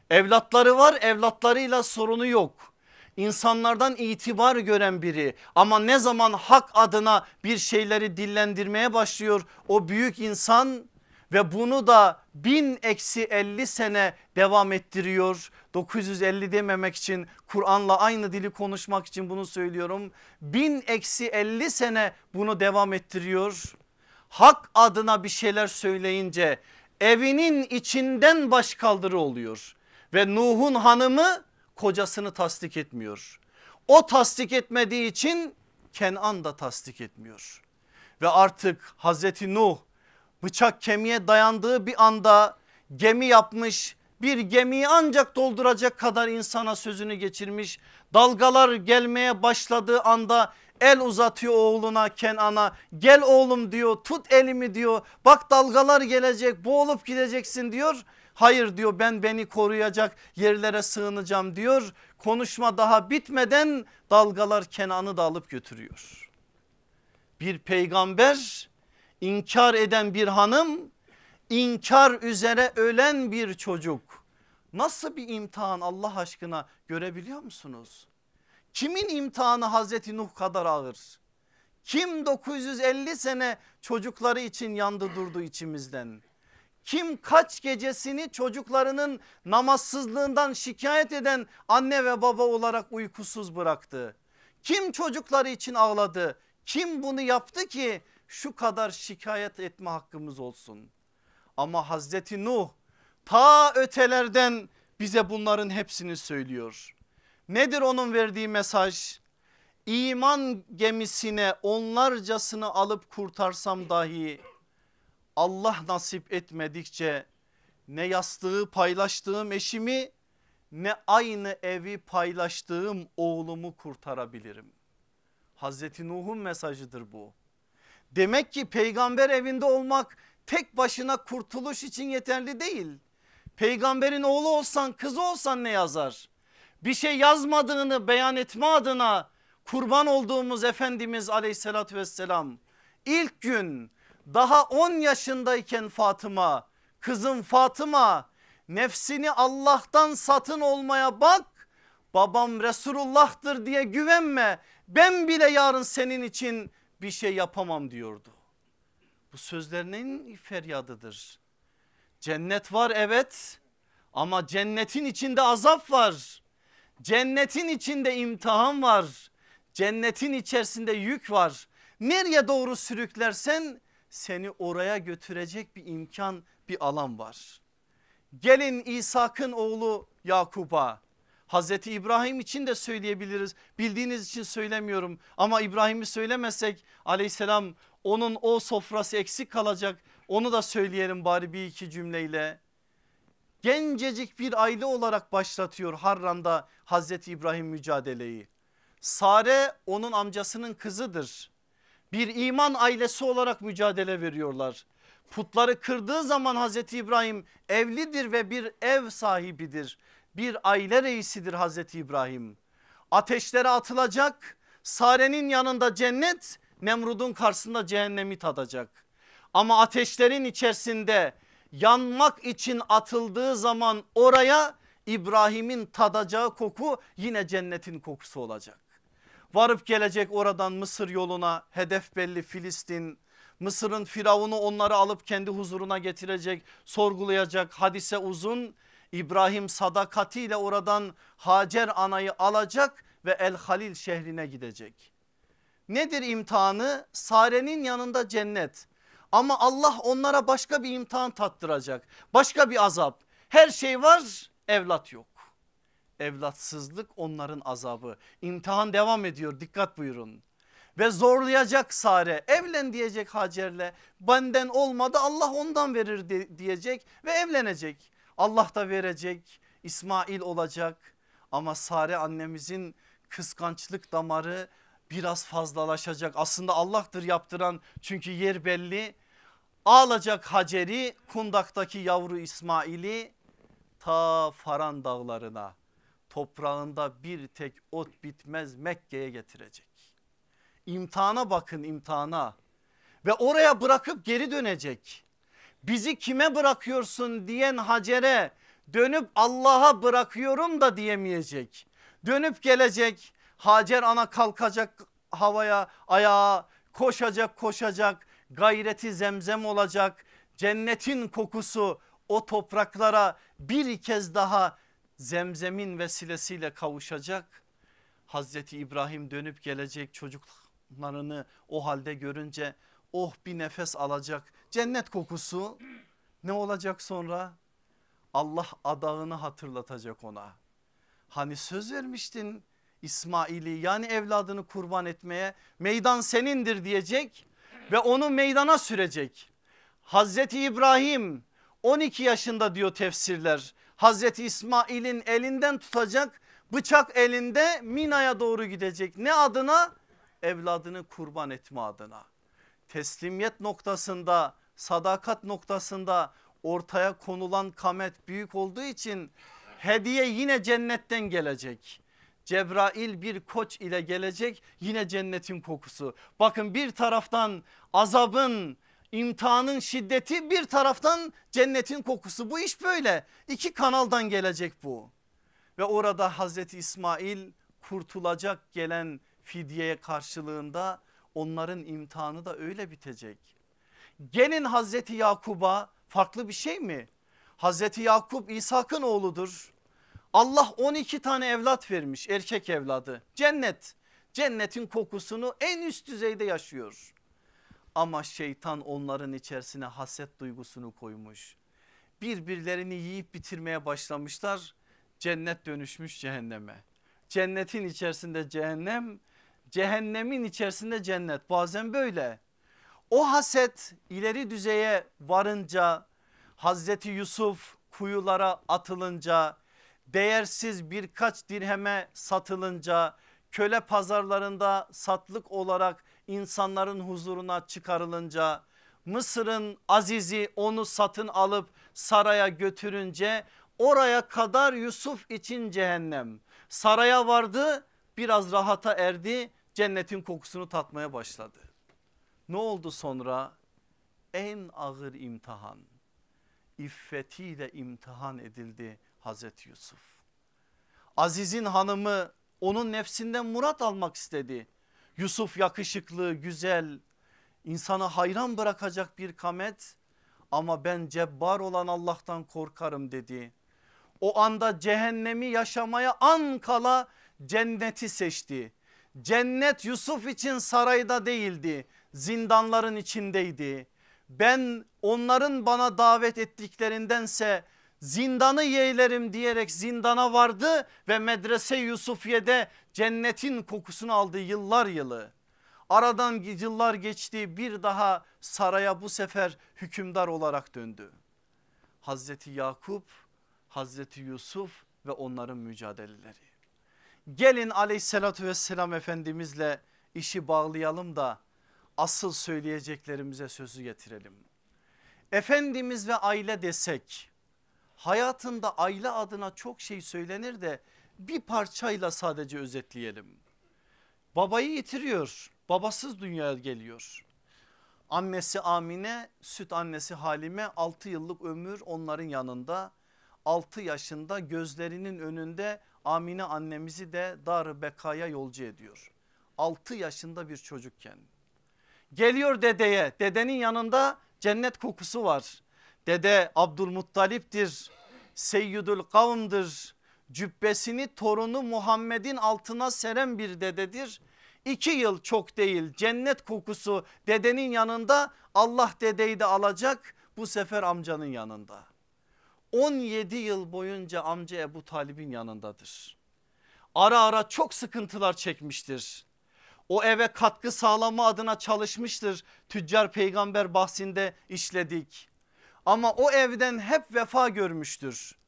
Evlatları var evlatlarıyla sorunu yok. İnsanlardan itibar gören biri ama ne zaman hak adına bir şeyleri dillendirmeye başlıyor o büyük insan ve bunu da bin eksi 50 sene devam ettiriyor. 950 dememek için Kur'an'la aynı dili konuşmak için bunu söylüyorum. Bin eksi 50 sene bunu devam ettiriyor. Hak adına bir şeyler söyleyince evinin içinden başkaldırı oluyor. Ve Nuh'un hanımı kocasını tasdik etmiyor. O tasdik etmediği için Kenan da tasdik etmiyor. Ve artık Hazreti Nuh bıçak kemiğe dayandığı bir anda gemi yapmış bir gemiyi ancak dolduracak kadar insana sözünü geçirmiş. Dalgalar gelmeye başladığı anda el uzatıyor oğluna Kenan'a gel oğlum diyor tut elimi diyor bak dalgalar gelecek boğulup gideceksin diyor. Hayır diyor ben beni koruyacak yerlere sığınacağım diyor. Konuşma daha bitmeden dalgalar Kenan'ı da alıp götürüyor. Bir peygamber inkar eden bir hanım inkar üzere ölen bir çocuk. Nasıl bir imtihan Allah aşkına görebiliyor musunuz? Kimin imtihanı Hazreti Nuh kadar ağır? Kim 950 sene çocukları için yandı durdu içimizden? Kim kaç gecesini çocuklarının namazsızlığından şikayet eden anne ve baba olarak uykusuz bıraktı? Kim çocukları için ağladı? Kim bunu yaptı ki şu kadar şikayet etme hakkımız olsun? Ama Hazreti Nuh ta ötelerden bize bunların hepsini söylüyor. Nedir onun verdiği mesaj? İman gemisine onlarcasını alıp kurtarsam dahi Allah nasip etmedikçe ne yastığı paylaştığım eşimi ne aynı evi paylaştığım oğlumu kurtarabilirim. Hazreti Nuh'un mesajıdır bu. Demek ki peygamber evinde olmak tek başına kurtuluş için yeterli değil. Peygamberin oğlu olsan kızı olsan ne yazar? Bir şey yazmadığını beyan etme adına kurban olduğumuz Efendimiz aleyhissalatü vesselam ilk gün daha 10 yaşındayken Fatıma kızım Fatıma Nefsini Allah'tan satın olmaya bak. Babam Resulullah'tır diye güvenme. Ben bile yarın senin için bir şey yapamam diyordu. Bu sözlerinin feryadıdır. Cennet var evet ama cennetin içinde azap var. Cennetin içinde imtihan var. Cennetin içerisinde yük var. Nereye doğru sürüklersen seni oraya götürecek bir imkan bir alan var. Gelin İshak'ın oğlu Yakub'a Hazreti İbrahim için de söyleyebiliriz. Bildiğiniz için söylemiyorum ama İbrahim'i söylemesek aleyhisselam onun o sofrası eksik kalacak. Onu da söyleyelim bari bir iki cümleyle. Gencecik bir aile olarak başlatıyor Harran'da Hazreti İbrahim mücadeleyi. Sare onun amcasının kızıdır. Bir iman ailesi olarak mücadele veriyorlar. Putları kırdığı zaman Hazreti İbrahim evlidir ve bir ev sahibidir. Bir aile reisidir Hazreti İbrahim. Ateşlere atılacak. Sare'nin yanında cennet, Nemrud'un karşısında cehennemi tadacak. Ama ateşlerin içerisinde yanmak için atıldığı zaman oraya İbrahim'in tadacağı koku yine cennetin kokusu olacak. Varıp gelecek oradan Mısır yoluna hedef belli Filistin. Mısır'ın firavunu onları alıp kendi huzuruna getirecek sorgulayacak hadise uzun. İbrahim sadakatiyle oradan Hacer anayı alacak ve El Halil şehrine gidecek. Nedir imtihanı? Sare'nin yanında cennet. Ama Allah onlara başka bir imtihan tattıracak. Başka bir azap. Her şey var evlat yok. Evlatsızlık onların azabı. İmtihan devam ediyor dikkat buyurun. Ve zorlayacak Sare evlen diyecek Hacer'le benden olmadı Allah ondan verir diyecek ve evlenecek. Allah da verecek İsmail olacak ama Sare annemizin kıskançlık damarı biraz fazlalaşacak. Aslında Allah'tır yaptıran çünkü yer belli. Ağlayacak Hacer'i kundaktaki yavru İsmail'i ta Faran dağlarına toprağında bir tek ot bitmez Mekke'ye getirecek. İmtihana bakın imtihana ve oraya bırakıp geri dönecek. Bizi kime bırakıyorsun diyen Hacer'e dönüp Allah'a bırakıyorum da diyemeyecek. Dönüp gelecek Hacer ana kalkacak havaya ayağa koşacak koşacak gayreti zemzem olacak. Cennetin kokusu o topraklara bir kez daha zemzemin vesilesiyle kavuşacak. Hazreti İbrahim dönüp gelecek çocuklarını o halde görünce oh bir nefes alacak. Cennet kokusu ne olacak sonra? Allah adağını hatırlatacak ona. Hani söz vermiştin İsmail'i yani evladını kurban etmeye meydan senindir diyecek ve onu meydana sürecek. Hazreti İbrahim 12 yaşında diyor tefsirler. Hazreti İsmail'in elinden tutacak bıçak elinde Mina'ya doğru gidecek. Ne adına? Evladını kurban etme adına. Teslimiyet noktasında sadakat noktasında ortaya konulan kamet büyük olduğu için hediye yine cennetten gelecek. Cebrail bir koç ile gelecek yine cennetin kokusu. Bakın bir taraftan azabın imtihanın şiddeti bir taraftan cennetin kokusu bu iş böyle iki kanaldan gelecek bu. Ve orada Hazreti İsmail kurtulacak gelen fidyeye karşılığında onların imtihanı da öyle bitecek. Gelin Hazreti Yakub'a farklı bir şey mi? Hazreti Yakup İshak'ın oğludur. Allah 12 tane evlat vermiş erkek evladı cennet. Cennetin kokusunu en üst düzeyde yaşıyor. Ama şeytan onların içerisine haset duygusunu koymuş. Birbirlerini yiyip bitirmeye başlamışlar. Cennet dönüşmüş cehenneme. Cennetin içerisinde cehennem, cehennemin içerisinde cennet. Bazen böyle. O haset ileri düzeye varınca Hazreti Yusuf kuyulara atılınca değersiz birkaç dirheme satılınca köle pazarlarında satlık olarak insanların huzuruna çıkarılınca Mısır'ın azizi onu satın alıp saraya götürünce oraya kadar Yusuf için cehennem. Saraya vardı biraz rahata erdi cennetin kokusunu tatmaya başladı. Ne oldu sonra? En ağır imtihan iffetiyle imtihan edildi Hazreti Yusuf. Aziz'in hanımı onun nefsinden murat almak istedi. Yusuf yakışıklı, güzel, insana hayran bırakacak bir kamet ama ben cebbar olan Allah'tan korkarım dedi. O anda cehennemi yaşamaya an kala cenneti seçti. Cennet Yusuf için sarayda değildi zindanların içindeydi. Ben onların bana davet ettiklerindense zindanı yeğlerim diyerek zindana vardı ve medrese Yusufiye'de cennetin kokusunu aldı yıllar yılı. Aradan yıllar geçti bir daha saraya bu sefer hükümdar olarak döndü. Hazreti Yakup, Hazreti Yusuf ve onların mücadeleleri. Gelin aleyhissalatü vesselam efendimizle işi bağlayalım da asıl söyleyeceklerimize sözü getirelim. Efendimiz ve aile desek hayatında aile adına çok şey söylenir de bir parçayla sadece özetleyelim. Babayı yitiriyor babasız dünyaya geliyor. Annesi Amine süt annesi Halime 6 yıllık ömür onların yanında 6 yaşında gözlerinin önünde Amine annemizi de dar bekaya yolcu ediyor. 6 yaşında bir çocukken Geliyor dedeye dedenin yanında cennet kokusu var. Dede Abdülmuttalip'tir Seyyidül kavmdır cübbesini torunu Muhammed'in altına seren bir dededir. İki yıl çok değil cennet kokusu dedenin yanında Allah dedeyi de alacak bu sefer amcanın yanında. 17 yıl boyunca amca Ebu Talib'in yanındadır. Ara ara çok sıkıntılar çekmiştir o eve katkı sağlama adına çalışmıştır. Tüccar peygamber bahsinde işledik. Ama o evden hep vefa görmüştür.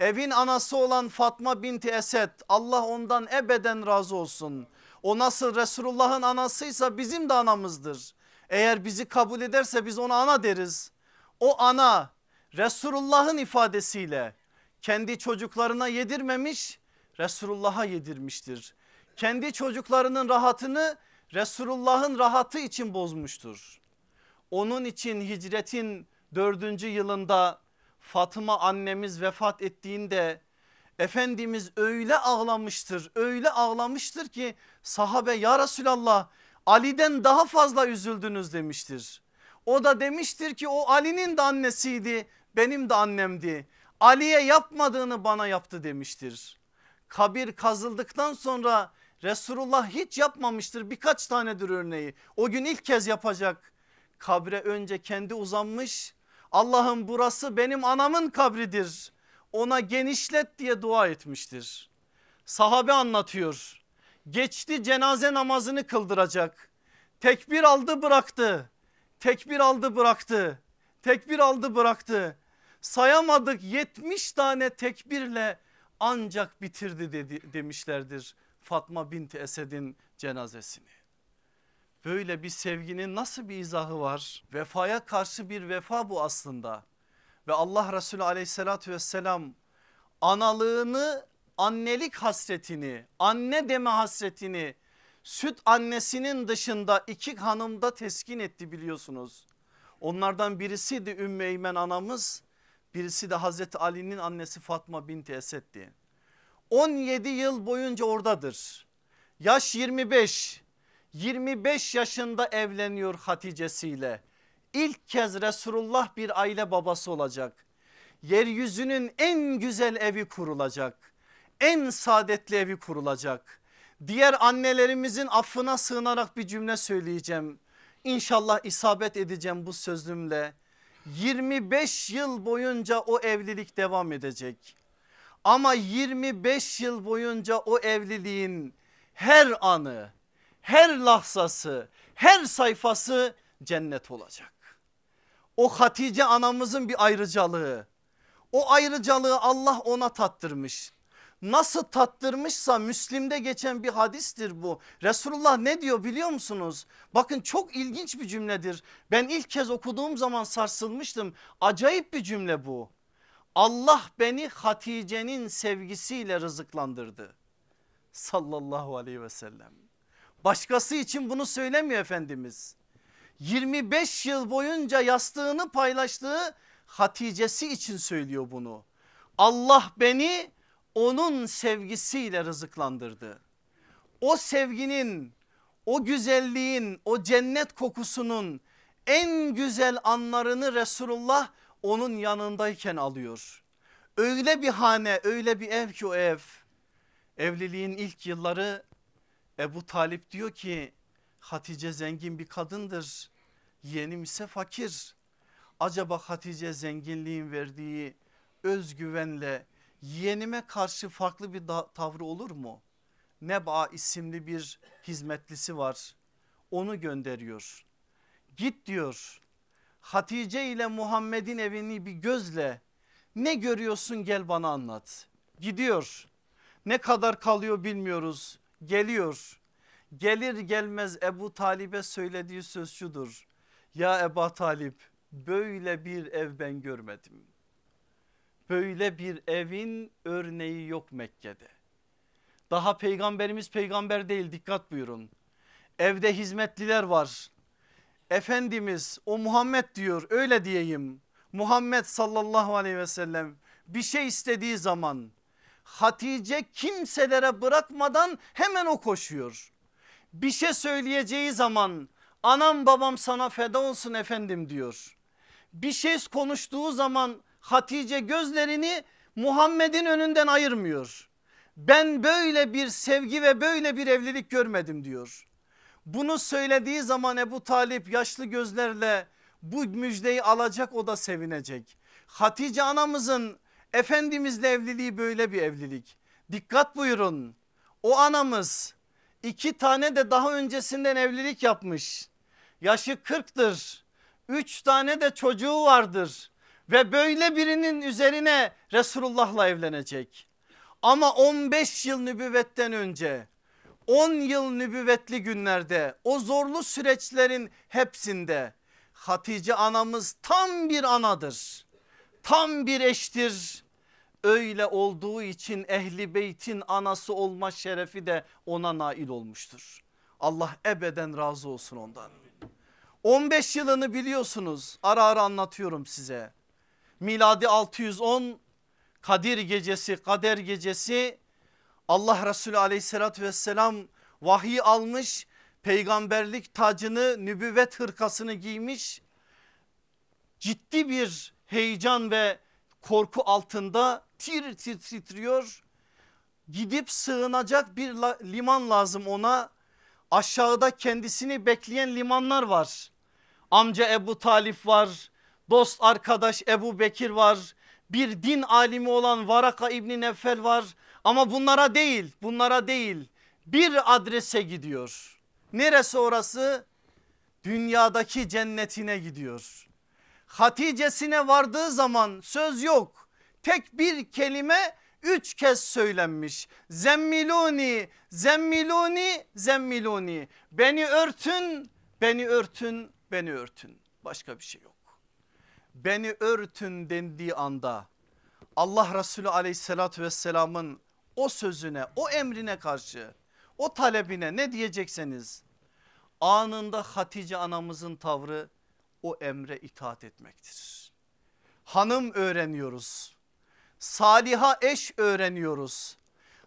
Evin anası olan Fatma binti Esed Allah ondan ebeden razı olsun. O nasıl Resulullah'ın anasıysa bizim de anamızdır. Eğer bizi kabul ederse biz ona ana deriz. O ana Resulullah'ın ifadesiyle kendi çocuklarına yedirmemiş Resulullah'a yedirmiştir kendi çocuklarının rahatını Resulullah'ın rahatı için bozmuştur. Onun için hicretin dördüncü yılında Fatıma annemiz vefat ettiğinde Efendimiz öyle ağlamıştır öyle ağlamıştır ki sahabe ya Resulallah Ali'den daha fazla üzüldünüz demiştir. O da demiştir ki o Ali'nin de annesiydi benim de annemdi. Ali'ye yapmadığını bana yaptı demiştir. Kabir kazıldıktan sonra Resulullah hiç yapmamıştır birkaç tanedir örneği. O gün ilk kez yapacak. Kabre önce kendi uzanmış. Allah'ım burası benim anamın kabridir. Ona genişlet diye dua etmiştir. Sahabe anlatıyor. Geçti cenaze namazını kıldıracak. Tekbir aldı bıraktı. Tekbir aldı bıraktı. Tekbir aldı bıraktı. Sayamadık 70 tane tekbirle ancak bitirdi dedi, demişlerdir. Fatma binti Esed'in cenazesini. Böyle bir sevginin nasıl bir izahı var? Vefaya karşı bir vefa bu aslında. Ve Allah Resulü aleyhissalatü vesselam analığını annelik hasretini anne deme hasretini süt annesinin dışında iki hanımda teskin etti biliyorsunuz. Onlardan birisi de Ümmü Eymen anamız birisi de Hazreti Ali'nin annesi Fatma binti Esed'di. 17 yıl boyunca oradadır. Yaş 25. 25 yaşında evleniyor Hatice'siyle. İlk kez Resulullah bir aile babası olacak. Yeryüzünün en güzel evi kurulacak. En saadetli evi kurulacak. Diğer annelerimizin affına sığınarak bir cümle söyleyeceğim. İnşallah isabet edeceğim bu sözümle. 25 yıl boyunca o evlilik devam edecek. Ama 25 yıl boyunca o evliliğin her anı, her lahzası, her sayfası cennet olacak. O Hatice anamızın bir ayrıcalığı. O ayrıcalığı Allah ona tattırmış. Nasıl tattırmışsa Müslim'de geçen bir hadistir bu. Resulullah ne diyor biliyor musunuz? Bakın çok ilginç bir cümledir. Ben ilk kez okuduğum zaman sarsılmıştım. Acayip bir cümle bu. Allah beni Hatice'nin sevgisiyle rızıklandırdı. Sallallahu aleyhi ve sellem. Başkası için bunu söylemiyor Efendimiz. 25 yıl boyunca yastığını paylaştığı Hatice'si için söylüyor bunu. Allah beni onun sevgisiyle rızıklandırdı. O sevginin, o güzelliğin, o cennet kokusunun en güzel anlarını Resulullah onun yanındayken alıyor. Öyle bir hane, öyle bir ev ki o ev. Evliliğin ilk yılları Ebu Talip diyor ki Hatice zengin bir kadındır. Yeğenim ise fakir. Acaba Hatice zenginliğin verdiği özgüvenle yeğenime karşı farklı bir tavrı olur mu? Neba isimli bir hizmetlisi var. Onu gönderiyor. Git diyor. Hatice ile Muhammed'in evini bir gözle ne görüyorsun gel bana anlat. Gidiyor. Ne kadar kalıyor bilmiyoruz. Geliyor. Gelir gelmez Ebu Talib'e söylediği söz şudur. Ya Ebu Talip böyle bir ev ben görmedim. Böyle bir evin örneği yok Mekke'de. Daha peygamberimiz peygamber değil dikkat buyurun. Evde hizmetliler var. Efendimiz o Muhammed diyor öyle diyeyim. Muhammed sallallahu aleyhi ve sellem bir şey istediği zaman Hatice kimselere bırakmadan hemen o koşuyor. Bir şey söyleyeceği zaman anam babam sana feda olsun efendim diyor. Bir şey konuştuğu zaman Hatice gözlerini Muhammed'in önünden ayırmıyor. Ben böyle bir sevgi ve böyle bir evlilik görmedim diyor. Bunu söylediği zaman Ebu Talip yaşlı gözlerle bu müjdeyi alacak o da sevinecek. Hatice anamızın Efendimizle evliliği böyle bir evlilik. Dikkat buyurun o anamız iki tane de daha öncesinden evlilik yapmış. Yaşı 40'tır. Üç tane de çocuğu vardır. Ve böyle birinin üzerine Resulullah'la evlenecek. Ama 15 yıl nübüvvetten önce 10 yıl nübüvvetli günlerde o zorlu süreçlerin hepsinde Hatice anamız tam bir anadır. Tam bir eştir. Öyle olduğu için ehli beytin anası olma şerefi de ona nail olmuştur. Allah ebeden razı olsun ondan. 15 yılını biliyorsunuz ara ara anlatıyorum size. Miladi 610 Kadir gecesi kader gecesi Allah Resulü aleyhissalatü vesselam vahiy almış peygamberlik tacını nübüvvet hırkasını giymiş ciddi bir heyecan ve korku altında tir tir titriyor gidip sığınacak bir liman lazım ona aşağıda kendisini bekleyen limanlar var amca Ebu Talif var dost arkadaş Ebu Bekir var bir din alimi olan Varaka İbni Nefel var ama bunlara değil bunlara değil bir adrese gidiyor. Neresi orası? Dünyadaki cennetine gidiyor. Hatice'sine vardığı zaman söz yok. Tek bir kelime üç kez söylenmiş. Zemmiluni, zemmiluni, zemmiluni. Beni örtün, beni örtün, beni örtün. Başka bir şey yok. Beni örtün dendiği anda Allah Resulü aleyhissalatü vesselamın o sözüne o emrine karşı o talebine ne diyecekseniz anında Hatice anamızın tavrı o emre itaat etmektir. Hanım öğreniyoruz. Saliha eş öğreniyoruz.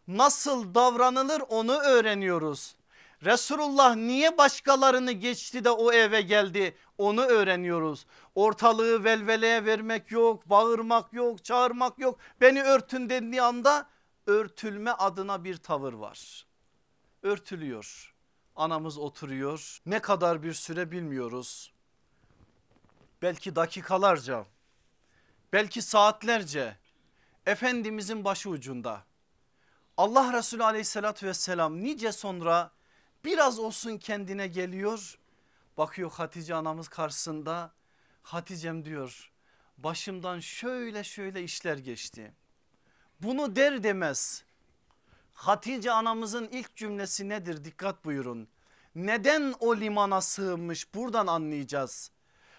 Nasıl davranılır onu öğreniyoruz. Resulullah niye başkalarını geçti de o eve geldi onu öğreniyoruz. Ortalığı velveleye vermek yok, bağırmak yok, çağırmak yok. Beni örtün dediği anda örtülme adına bir tavır var. Örtülüyor. Anamız oturuyor. Ne kadar bir süre bilmiyoruz. Belki dakikalarca, belki saatlerce Efendimizin başı ucunda. Allah Resulü aleyhissalatü vesselam nice sonra biraz olsun kendine geliyor. Bakıyor Hatice anamız karşısında. Hatice'm diyor başımdan şöyle şöyle işler geçti. Bunu der demez Hatice anamızın ilk cümlesi nedir dikkat buyurun. Neden o limana sığınmış buradan anlayacağız.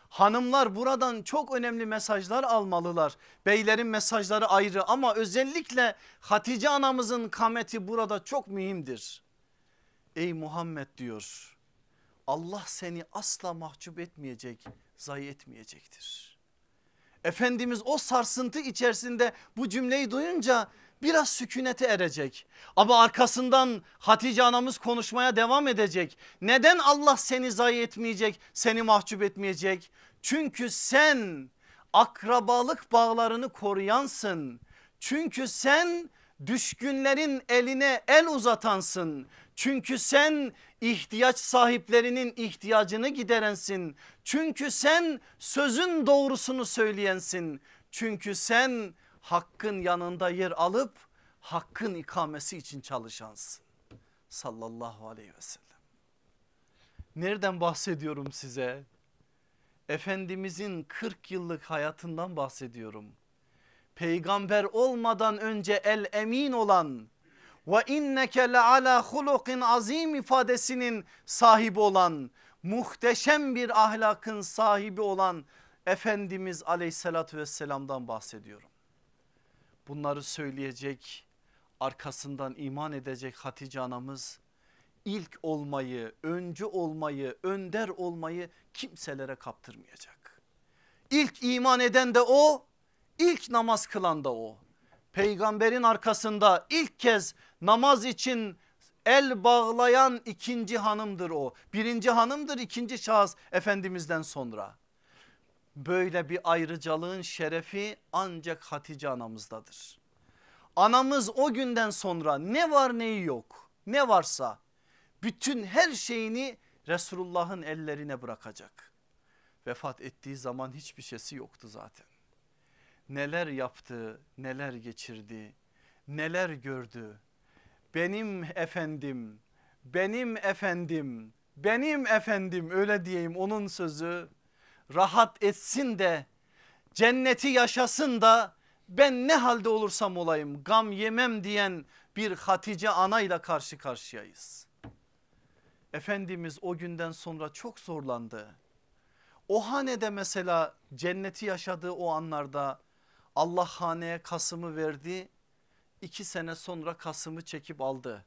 Hanımlar buradan çok önemli mesajlar almalılar. Beylerin mesajları ayrı ama özellikle Hatice anamızın kameti burada çok mühimdir. Ey Muhammed diyor Allah seni asla mahcup etmeyecek zayi etmeyecektir. Efendimiz o sarsıntı içerisinde bu cümleyi duyunca biraz sükunete erecek. Ama arkasından Hatice anamız konuşmaya devam edecek. Neden Allah seni zayi etmeyecek, seni mahcup etmeyecek? Çünkü sen akrabalık bağlarını koruyansın. Çünkü sen düşkünlerin eline el uzatansın. Çünkü sen ihtiyaç sahiplerinin ihtiyacını giderensin. Çünkü sen sözün doğrusunu söyleyensin. Çünkü sen hakkın yanında yer alıp hakkın ikamesi için çalışansın. Sallallahu aleyhi ve sellem. Nereden bahsediyorum size? Efendimizin 40 yıllık hayatından bahsediyorum. Peygamber olmadan önce el emin olan ve inneke le ala hulukin azim ifadesinin sahibi olan muhteşem bir ahlakın sahibi olan Efendimiz aleyhissalatü vesselamdan bahsediyorum. Bunları söyleyecek arkasından iman edecek Hatice anamız ilk olmayı, öncü olmayı, önder olmayı kimselere kaptırmayacak. İlk iman eden de o, ilk namaz kılan da o. Peygamberin arkasında ilk kez namaz için el bağlayan ikinci hanımdır o. Birinci hanımdır ikinci şahıs Efendimiz'den sonra. Böyle bir ayrıcalığın şerefi ancak Hatice anamızdadır. Anamız o günden sonra ne var neyi yok ne varsa bütün her şeyini Resulullah'ın ellerine bırakacak. Vefat ettiği zaman hiçbir şeysi yoktu zaten. Neler yaptı, neler geçirdi, neler gördü. Benim efendim, benim efendim, benim efendim öyle diyeyim onun sözü rahat etsin de cenneti yaşasın da ben ne halde olursam olayım gam yemem diyen bir Hatice anayla karşı karşıyayız. Efendimiz o günden sonra çok zorlandı. O hanede mesela cenneti yaşadığı o anlarda Allah haneye Kasım'ı verdi. İki sene sonra Kasım'ı çekip aldı.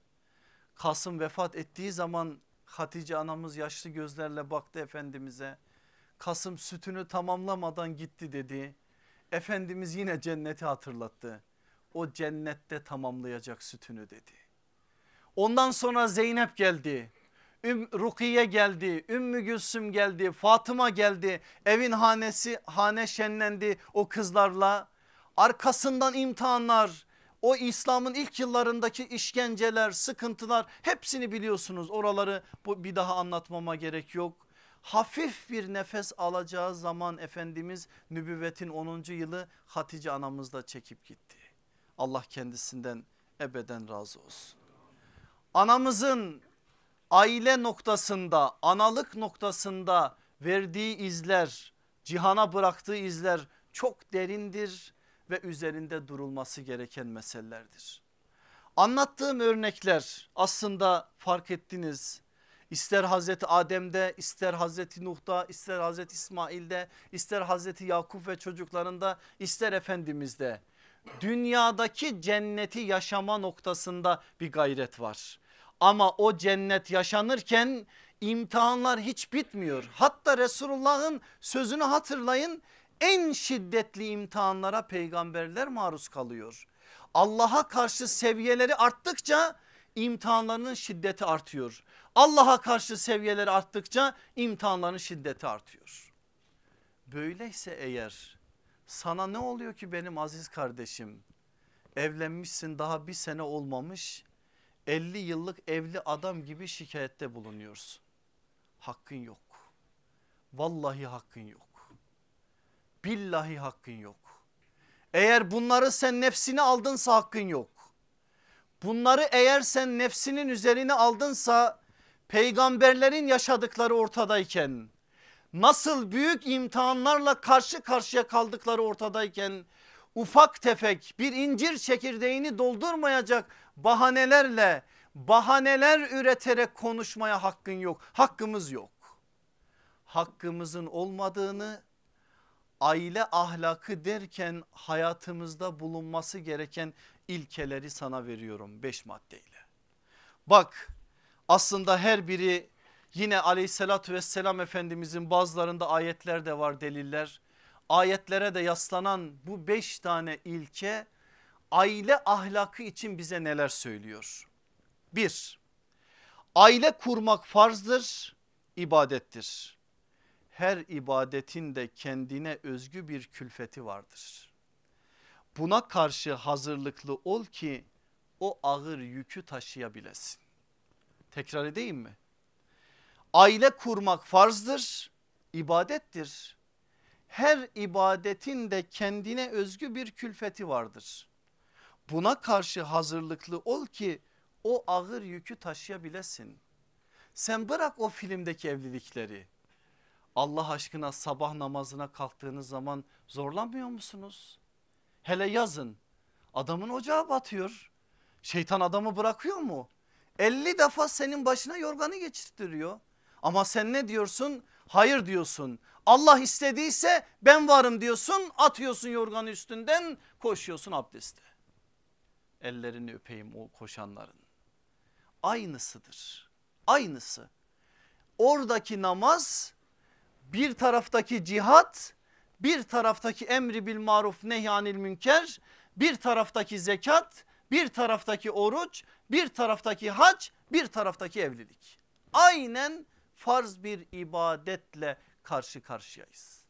Kasım vefat ettiği zaman Hatice anamız yaşlı gözlerle baktı Efendimiz'e. Kasım sütünü tamamlamadan gitti dedi. Efendimiz yine cenneti hatırlattı. O cennette tamamlayacak sütünü dedi. Ondan sonra Zeynep geldi. Üm, Rukiye geldi, Ümmü Gülsüm geldi, Fatıma geldi. Evin hanesi hane şenlendi o kızlarla. Arkasından imtihanlar, o İslam'ın ilk yıllarındaki işkenceler, sıkıntılar hepsini biliyorsunuz. Oraları bu bir daha anlatmama gerek yok. Hafif bir nefes alacağı zaman Efendimiz nübüvvetin 10. yılı Hatice anamızla çekip gitti. Allah kendisinden ebeden razı olsun. Anamızın aile noktasında analık noktasında verdiği izler cihana bıraktığı izler çok derindir ve üzerinde durulması gereken meselelerdir. Anlattığım örnekler aslında fark ettiniz İster Hazreti Adem'de ister Hazreti Nuh'da ister Hazreti İsmail'de ister Hazreti Yakup ve çocuklarında ister Efendimiz'de dünyadaki cenneti yaşama noktasında bir gayret var. Ama o cennet yaşanırken imtihanlar hiç bitmiyor. Hatta Resulullah'ın sözünü hatırlayın en şiddetli imtihanlara peygamberler maruz kalıyor. Allah'a karşı seviyeleri arttıkça imtihanlarının şiddeti artıyor. Allah'a karşı seviyeleri arttıkça imtihanların şiddeti artıyor. Böyleyse eğer sana ne oluyor ki benim aziz kardeşim? Evlenmişsin daha bir sene olmamış 50 yıllık evli adam gibi şikayette bulunuyorsun. Hakkın yok. Vallahi hakkın yok. Billahi hakkın yok. Eğer bunları sen nefsine aldınsa hakkın yok. Bunları eğer sen nefsinin üzerine aldınsa peygamberlerin yaşadıkları ortadayken nasıl büyük imtihanlarla karşı karşıya kaldıkları ortadayken ufak tefek bir incir çekirdeğini doldurmayacak bahanelerle bahaneler üreterek konuşmaya hakkın yok. Hakkımız yok. Hakkımızın olmadığını aile ahlakı derken hayatımızda bulunması gereken ilkeleri sana veriyorum beş maddeyle. Bak aslında her biri yine aleyhissalatü vesselam efendimizin bazılarında ayetler de var deliller. ayetlere de yaslanan bu beş tane ilke aile ahlakı için bize neler söylüyor? Bir, aile kurmak farzdır, ibadettir. Her ibadetin de kendine özgü bir külfeti vardır. Buna karşı hazırlıklı ol ki o ağır yükü taşıyabilesin. Tekrar edeyim mi? Aile kurmak farzdır, ibadettir. Her ibadetin de kendine özgü bir külfeti vardır. Buna karşı hazırlıklı ol ki o ağır yükü taşıyabilesin. Sen bırak o filmdeki evlilikleri. Allah aşkına sabah namazına kalktığınız zaman zorlanmıyor musunuz? Hele yazın adamın ocağı batıyor. Şeytan adamı bırakıyor mu? 50 defa senin başına yorganı geçirtiyor. Ama sen ne diyorsun? Hayır diyorsun. Allah istediyse ben varım diyorsun. Atıyorsun yorganı üstünden koşuyorsun abdeste. Ellerini öpeyim o koşanların. Aynısıdır. Aynısı. Oradaki namaz bir taraftaki cihat bir taraftaki emri bil maruf nehyanil münker bir taraftaki zekat bir taraftaki oruç bir taraftaki hac bir taraftaki evlilik. Aynen farz bir ibadetle karşı karşıyayız.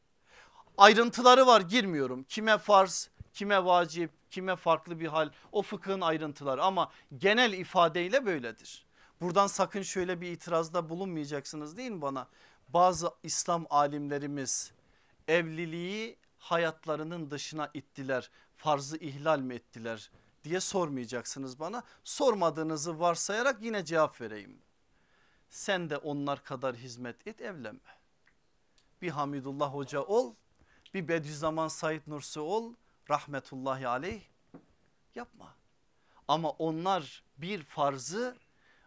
Ayrıntıları var girmiyorum. Kime farz, kime vacip, kime farklı bir hal o fıkhın ayrıntıları ama genel ifadeyle böyledir. Buradan sakın şöyle bir itirazda bulunmayacaksınız değil mi bana? Bazı İslam alimlerimiz evliliği hayatlarının dışına ittiler. Farzı ihlal mi ettiler diye sormayacaksınız bana. Sormadığınızı varsayarak yine cevap vereyim. Sen de onlar kadar hizmet et evlenme. Bir Hamidullah Hoca ol, bir Bediüzzaman Said Nursi ol, rahmetullahi aleyh yapma. Ama onlar bir farzı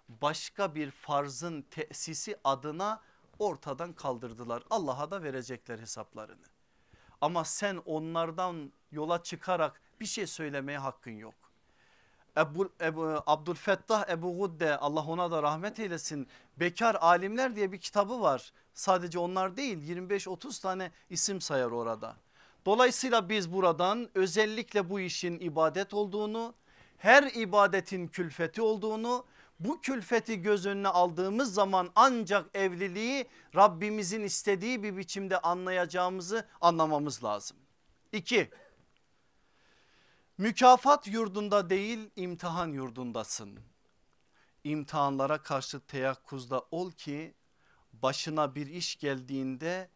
başka bir farzın tesisi adına ortadan kaldırdılar. Allah'a da verecekler hesaplarını. Ama sen onlardan yola çıkarak bir şey söylemeye hakkın yok. Ebu, Ebu, Abdülfettah Ebu Gudde Allah ona da rahmet eylesin. Bekar alimler diye bir kitabı var. Sadece onlar değil 25-30 tane isim sayar orada. Dolayısıyla biz buradan özellikle bu işin ibadet olduğunu, her ibadetin külfeti olduğunu, bu külfeti göz önüne aldığımız zaman ancak evliliği Rabbimizin istediği bir biçimde anlayacağımızı anlamamız lazım. İki, mükafat yurdunda değil imtihan yurdundasın. İmtihanlara karşı teyakkuzda ol ki başına bir iş geldiğinde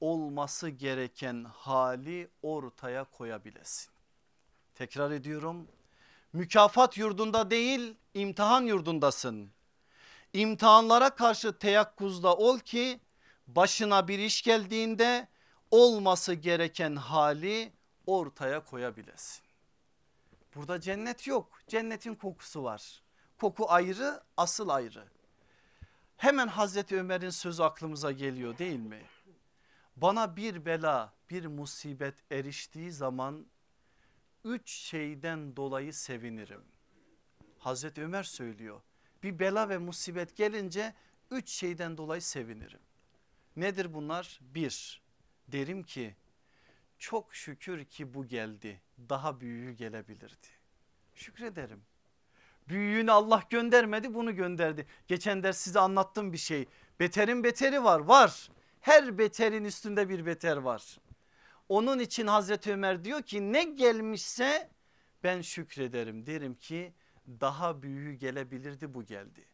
olması gereken hali ortaya koyabilesin. Tekrar ediyorum mükafat yurdunda değil imtihan yurdundasın. İmtihanlara karşı teyakkuzda ol ki başına bir iş geldiğinde olması gereken hali ortaya koyabilesin. Burada cennet yok cennetin kokusu var. Koku ayrı asıl ayrı. Hemen Hazreti Ömer'in sözü aklımıza geliyor değil mi? Bana bir bela bir musibet eriştiği zaman üç şeyden dolayı sevinirim. Hazreti Ömer söylüyor bir bela ve musibet gelince üç şeyden dolayı sevinirim. Nedir bunlar? Bir derim ki çok şükür ki bu geldi daha büyüğü gelebilirdi. Şükrederim. Büyüğünü Allah göndermedi bunu gönderdi. Geçen ders size anlattığım bir şey. Beterin beteri var var. Her beterin üstünde bir beter var. Onun için Hazreti Ömer diyor ki ne gelmişse ben şükrederim derim ki daha büyüğü gelebilirdi bu geldi.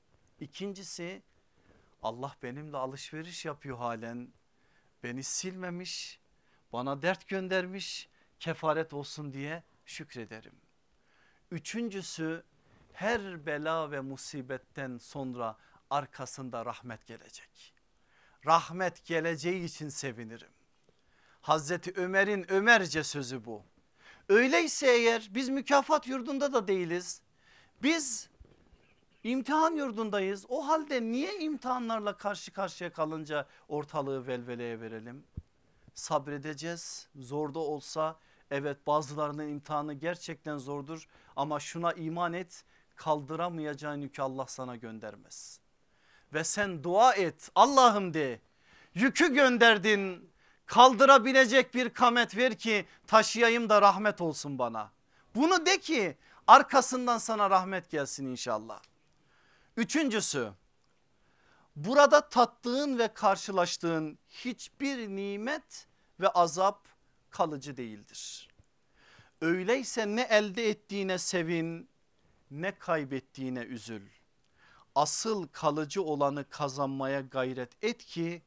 İkincisi Allah benimle alışveriş yapıyor halen beni silmemiş bana dert göndermiş kefaret olsun diye şükrederim. Üçüncüsü her bela ve musibetten sonra arkasında rahmet gelecek. Rahmet geleceği için sevinirim. Hazreti Ömer'in Ömerce sözü bu. Öyleyse eğer biz mükafat yurdunda da değiliz. Biz imtihan yurdundayız. O halde niye imtihanlarla karşı karşıya kalınca ortalığı velveleye verelim? Sabredeceğiz. Zor da olsa evet bazılarının imtihanı gerçekten zordur ama şuna iman et kaldıramayacağın yükü Allah sana göndermez. Ve sen dua et Allah'ım de yükü gönderdin kaldırabilecek bir kamet ver ki taşıyayım da rahmet olsun bana. Bunu de ki arkasından sana rahmet gelsin inşallah. Üçüncüsü burada tattığın ve karşılaştığın hiçbir nimet ve azap kalıcı değildir. Öyleyse ne elde ettiğine sevin ne kaybettiğine üzül. Asıl kalıcı olanı kazanmaya gayret et ki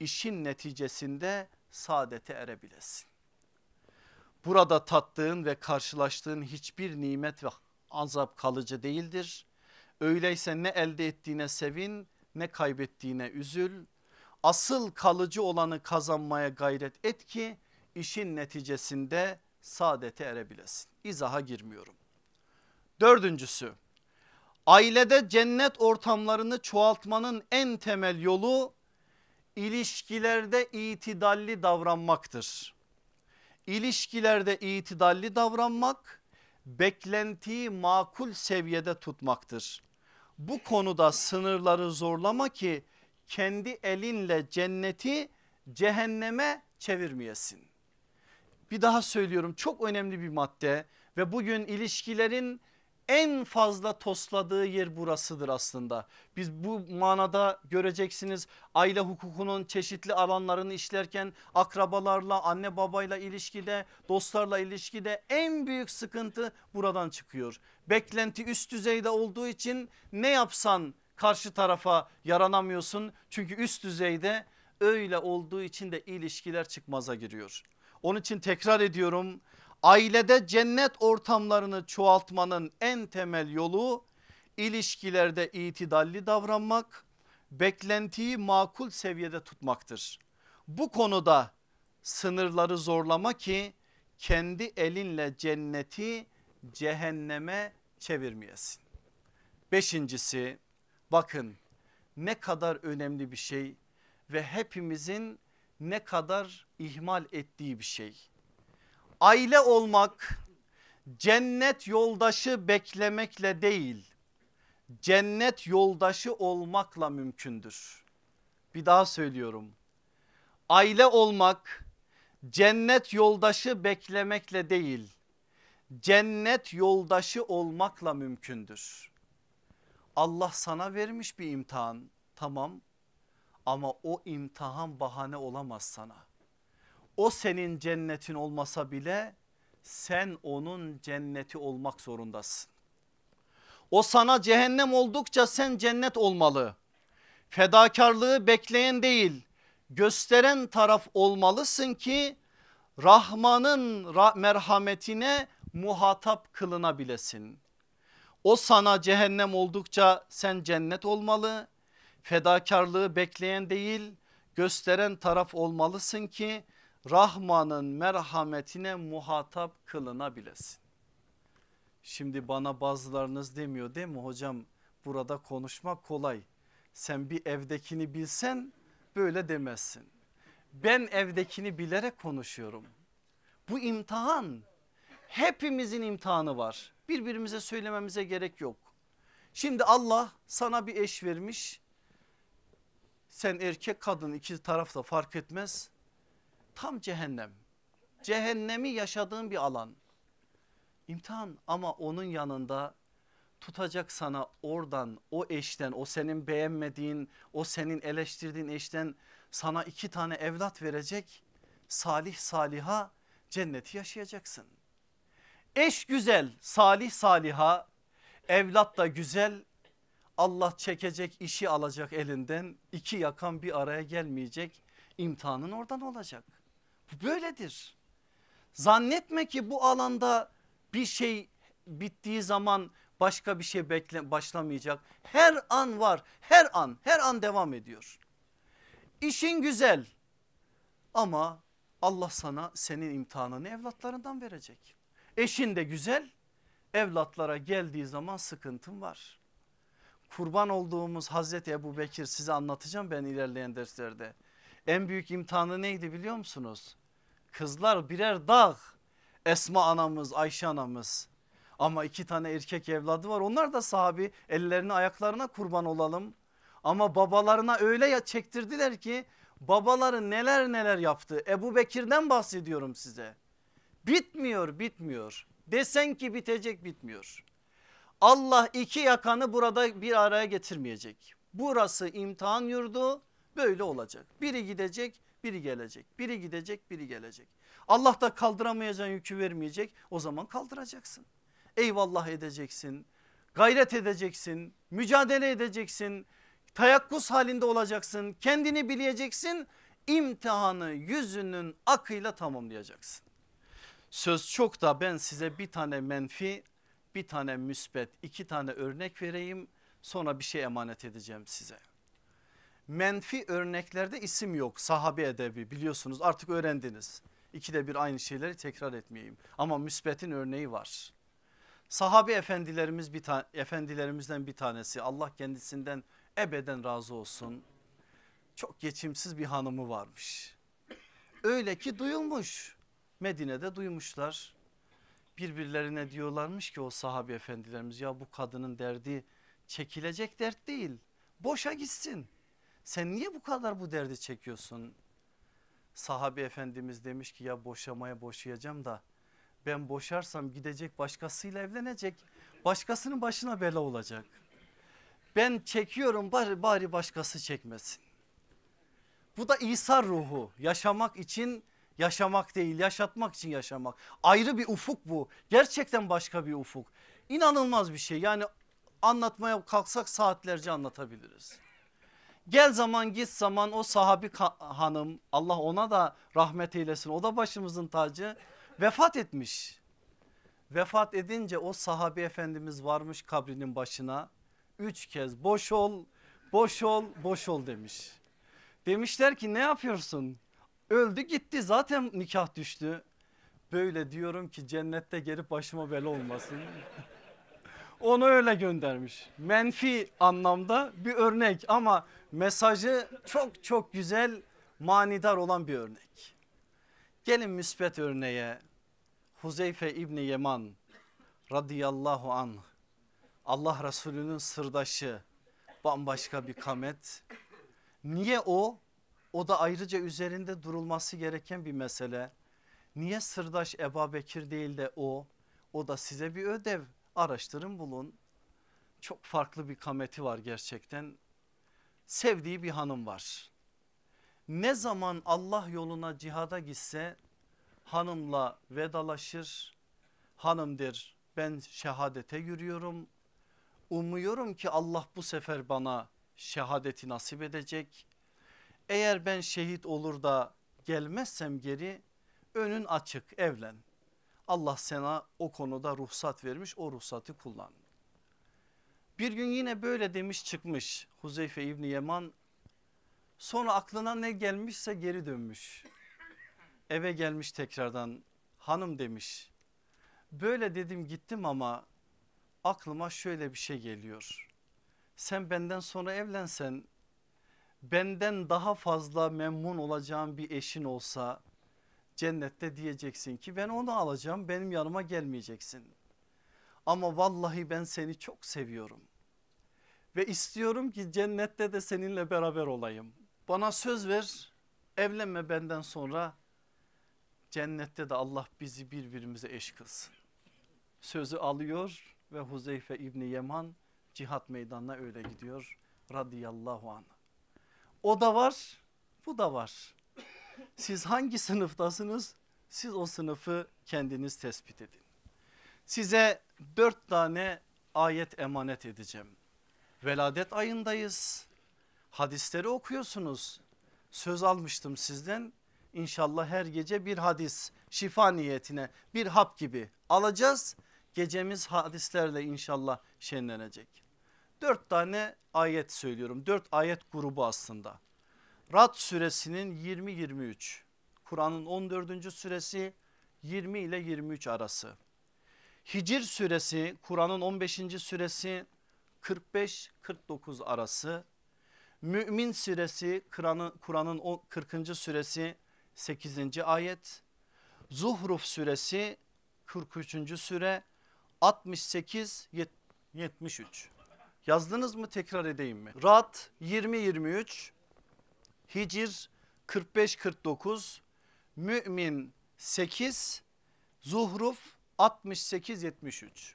işin neticesinde saadete erebilesin. Burada tattığın ve karşılaştığın hiçbir nimet ve azap kalıcı değildir. Öyleyse ne elde ettiğine sevin ne kaybettiğine üzül. Asıl kalıcı olanı kazanmaya gayret et ki işin neticesinde saadete erebilesin. İzaha girmiyorum. Dördüncüsü ailede cennet ortamlarını çoğaltmanın en temel yolu ilişkilerde itidalli davranmaktır. İlişkilerde itidalli davranmak beklentiyi makul seviyede tutmaktır. Bu konuda sınırları zorlama ki kendi elinle cenneti cehenneme çevirmeyesin. Bir daha söylüyorum çok önemli bir madde ve bugün ilişkilerin en fazla tosladığı yer burasıdır aslında. Biz bu manada göreceksiniz aile hukukunun çeşitli alanlarını işlerken akrabalarla anne babayla ilişkide dostlarla ilişkide en büyük sıkıntı buradan çıkıyor. Beklenti üst düzeyde olduğu için ne yapsan karşı tarafa yaranamıyorsun. Çünkü üst düzeyde öyle olduğu için de ilişkiler çıkmaza giriyor. Onun için tekrar ediyorum ailede cennet ortamlarını çoğaltmanın en temel yolu ilişkilerde itidalli davranmak, beklentiyi makul seviyede tutmaktır. Bu konuda sınırları zorlama ki kendi elinle cenneti cehenneme çevirmeyesin. Beşincisi bakın ne kadar önemli bir şey ve hepimizin ne kadar ihmal ettiği bir şey aile olmak cennet yoldaşı beklemekle değil cennet yoldaşı olmakla mümkündür. Bir daha söylüyorum. Aile olmak cennet yoldaşı beklemekle değil cennet yoldaşı olmakla mümkündür. Allah sana vermiş bir imtihan tamam ama o imtihan bahane olamaz sana o senin cennetin olmasa bile sen onun cenneti olmak zorundasın. O sana cehennem oldukça sen cennet olmalı. Fedakarlığı bekleyen değil gösteren taraf olmalısın ki Rahman'ın merhametine muhatap kılınabilesin. O sana cehennem oldukça sen cennet olmalı. Fedakarlığı bekleyen değil gösteren taraf olmalısın ki Rahman'ın merhametine muhatap kılınabilesin. Şimdi bana bazılarınız demiyor değil mi hocam burada konuşmak kolay. Sen bir evdekini bilsen böyle demezsin. Ben evdekini bilerek konuşuyorum. Bu imtihan hepimizin imtihanı var. Birbirimize söylememize gerek yok. Şimdi Allah sana bir eş vermiş. Sen erkek kadın iki tarafta fark etmez tam cehennem. Cehennemi yaşadığın bir alan. İmtihan ama onun yanında tutacak sana oradan o eşten o senin beğenmediğin o senin eleştirdiğin eşten sana iki tane evlat verecek salih saliha cenneti yaşayacaksın. Eş güzel salih saliha evlat da güzel Allah çekecek işi alacak elinden iki yakan bir araya gelmeyecek imtihanın oradan olacak. Böyledir. Zannetme ki bu alanda bir şey bittiği zaman başka bir şey bekle, başlamayacak. Her an var her an her an devam ediyor. İşin güzel ama Allah sana senin imtihanını evlatlarından verecek. Eşin de güzel evlatlara geldiği zaman sıkıntın var. Kurban olduğumuz Hazreti Ebu Bekir size anlatacağım ben ilerleyen derslerde. En büyük imtihanı neydi biliyor musunuz? Kızlar birer dağ. Esma anamız Ayşe anamız. Ama iki tane erkek evladı var onlar da sahabi ellerini ayaklarına kurban olalım. Ama babalarına öyle çektirdiler ki Babaları neler neler yaptı. Ebu Bekir'den bahsediyorum size. Bitmiyor bitmiyor. Desen ki bitecek bitmiyor. Allah iki yakanı burada bir araya getirmeyecek. Burası imtihan yurdu böyle olacak. Biri gidecek biri gelecek. Biri gidecek biri gelecek. Allah da kaldıramayacağın yükü vermeyecek o zaman kaldıracaksın. Eyvallah edeceksin gayret edeceksin mücadele edeceksin tayakkuz halinde olacaksın kendini bileceksin imtihanı yüzünün akıyla tamamlayacaksın. Söz çok da ben size bir tane menfi bir tane müsbet iki tane örnek vereyim sonra bir şey emanet edeceğim size. Menfi örneklerde isim yok sahabe edebi biliyorsunuz artık öğrendiniz. İkide bir aynı şeyleri tekrar etmeyeyim ama müsbetin örneği var. Sahabe efendilerimiz bir efendilerimizden bir tanesi Allah kendisinden ebeden razı olsun. Çok geçimsiz bir hanımı varmış. Öyle ki duyulmuş. Medine'de duymuşlar. Birbirlerine diyorlarmış ki o sahabe efendilerimiz ya bu kadının derdi çekilecek dert değil. Boşa gitsin. Sen niye bu kadar bu derdi çekiyorsun? Sahabe efendimiz demiş ki ya boşamaya boşayacağım da ben boşarsam gidecek başkasıyla evlenecek. Başkasının başına bela olacak. Ben çekiyorum bari, bari başkası çekmesin. Bu da İsa ruhu yaşamak için yaşamak değil yaşatmak için yaşamak. Ayrı bir ufuk bu gerçekten başka bir ufuk. İnanılmaz bir şey yani anlatmaya kalksak saatlerce anlatabiliriz. Gel zaman git zaman o sahabi hanım Allah ona da rahmet eylesin o da başımızın tacı vefat etmiş. Vefat edince o sahabi efendimiz varmış kabrinin başına üç kez boş ol boş ol boş ol demiş. Demişler ki ne yapıyorsun? Öldü gitti zaten nikah düştü. Böyle diyorum ki cennette gelip başıma bela olmasın. Onu öyle göndermiş. Menfi anlamda bir örnek ama mesajı çok çok güzel manidar olan bir örnek. Gelin müspet örneğe Huzeyfe İbni Yeman radıyallahu anh Allah Resulü'nün sırdaşı bambaşka bir kamet. Niye o? O da ayrıca üzerinde durulması gereken bir mesele. Niye sırdaş Eba Bekir değil de o? O da size bir ödev araştırın bulun. Çok farklı bir kameti var gerçekten. Sevdiği bir hanım var. Ne zaman Allah yoluna cihada gitse hanımla vedalaşır. Hanım der ben şehadete yürüyorum. Umuyorum ki Allah bu sefer bana şehadeti nasip edecek. Eğer ben şehit olur da gelmezsem geri önün açık evlen. Allah sana o konuda ruhsat vermiş o ruhsatı kullan. Bir gün yine böyle demiş çıkmış Huzeyfe İbni Yeman sonra aklına ne gelmişse geri dönmüş. Eve gelmiş tekrardan hanım demiş böyle dedim gittim ama aklıma şöyle bir şey geliyor. Sen benden sonra evlensen benden daha fazla memnun olacağım bir eşin olsa cennette diyeceksin ki ben onu alacağım benim yanıma gelmeyeceksin. Ama vallahi ben seni çok seviyorum. Ve istiyorum ki cennette de seninle beraber olayım. Bana söz ver evlenme benden sonra cennette de Allah bizi birbirimize eş kılsın. Sözü alıyor ve Huzeyfe İbni Yeman cihat meydanına öyle gidiyor radıyallahu anh. O da var bu da var. Siz hangi sınıftasınız? Siz o sınıfı kendiniz tespit edin. Size dört tane ayet emanet edeceğim. Veladet ayındayız. Hadisleri okuyorsunuz. Söz almıştım sizden. İnşallah her gece bir hadis şifa niyetine bir hap gibi alacağız. Gecemiz hadislerle inşallah şenlenecek. Dört tane ayet söylüyorum. Dört ayet grubu aslında. Rad suresinin 20-23 Kur'an'ın 14. süresi 20 ile 23 arası. Hicr suresi Kur'an'ın 15. süresi 45-49 arası. Mümin suresi Kur'an'ın 40. süresi 8. ayet. Zuhruf suresi 43. süre 68 73. Yazdınız mı tekrar edeyim mi? Rad 20 23 Hicr 45-49, Mümin 8, Zuhruf 68-73.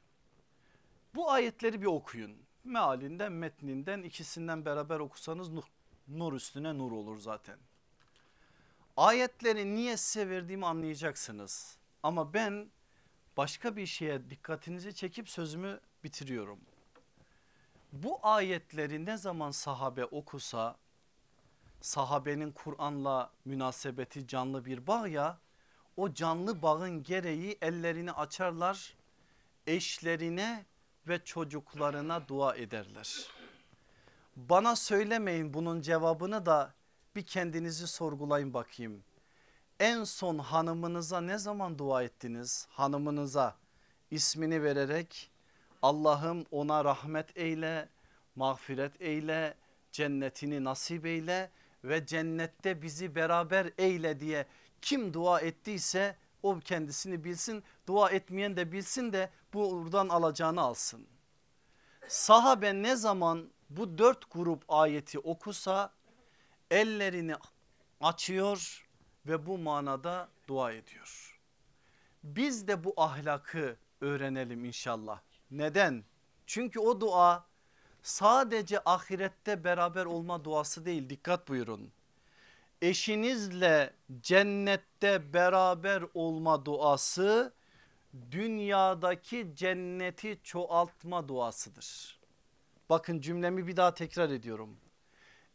Bu ayetleri bir okuyun. Mealinden metninden ikisinden beraber okusanız nur, nur üstüne nur olur zaten. Ayetleri niye size verdiğimi anlayacaksınız. Ama ben başka bir şeye dikkatinizi çekip sözümü bitiriyorum. Bu ayetleri ne zaman sahabe okusa sahabenin Kur'an'la münasebeti canlı bir bağ ya o canlı bağın gereği ellerini açarlar eşlerine ve çocuklarına dua ederler. Bana söylemeyin bunun cevabını da bir kendinizi sorgulayın bakayım. En son hanımınıza ne zaman dua ettiniz? Hanımınıza ismini vererek Allah'ım ona rahmet eyle, mağfiret eyle, cennetini nasip eyle ve cennette bizi beraber eyle diye kim dua ettiyse o kendisini bilsin dua etmeyen de bilsin de buradan alacağını alsın. Sahabe ne zaman bu dört grup ayeti okusa ellerini açıyor ve bu manada dua ediyor. Biz de bu ahlakı öğrenelim inşallah. Neden? Çünkü o dua sadece ahirette beraber olma duası değil dikkat buyurun. Eşinizle cennette beraber olma duası dünyadaki cenneti çoğaltma duasıdır. Bakın cümlemi bir daha tekrar ediyorum.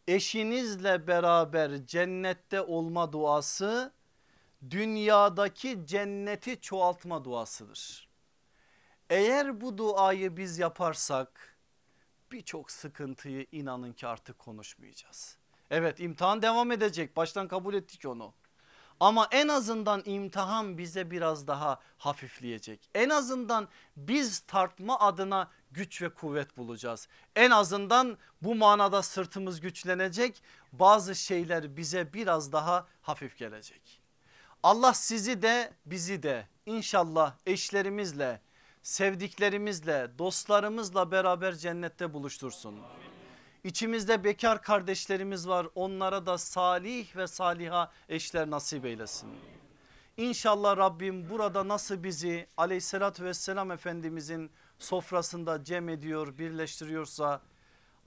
Eşinizle beraber cennette olma duası dünyadaki cenneti çoğaltma duasıdır. Eğer bu duayı biz yaparsak birçok sıkıntıyı inanın ki artık konuşmayacağız. Evet imtihan devam edecek baştan kabul ettik onu. Ama en azından imtihan bize biraz daha hafifleyecek. En azından biz tartma adına güç ve kuvvet bulacağız. En azından bu manada sırtımız güçlenecek. Bazı şeyler bize biraz daha hafif gelecek. Allah sizi de bizi de inşallah eşlerimizle, sevdiklerimizle, dostlarımızla beraber cennette buluştursun. İçimizde bekar kardeşlerimiz var onlara da salih ve saliha eşler nasip eylesin. İnşallah Rabbim burada nasıl bizi aleyhissalatü vesselam efendimizin sofrasında cem ediyor birleştiriyorsa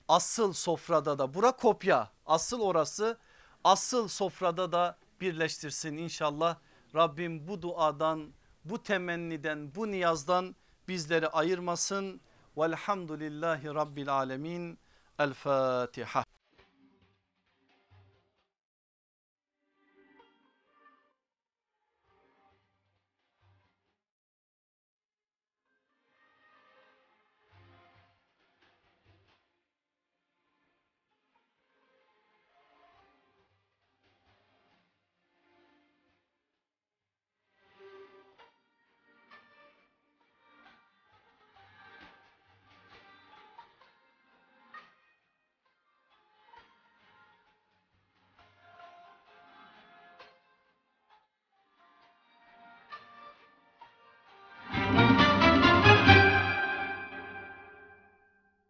asıl sofrada da bura kopya asıl orası asıl sofrada da birleştirsin inşallah. Rabbim bu duadan bu temenniden bu niyazdan bizleri ayırmasın. Velhamdülillahi Rabbil Alemin. El Fatiha.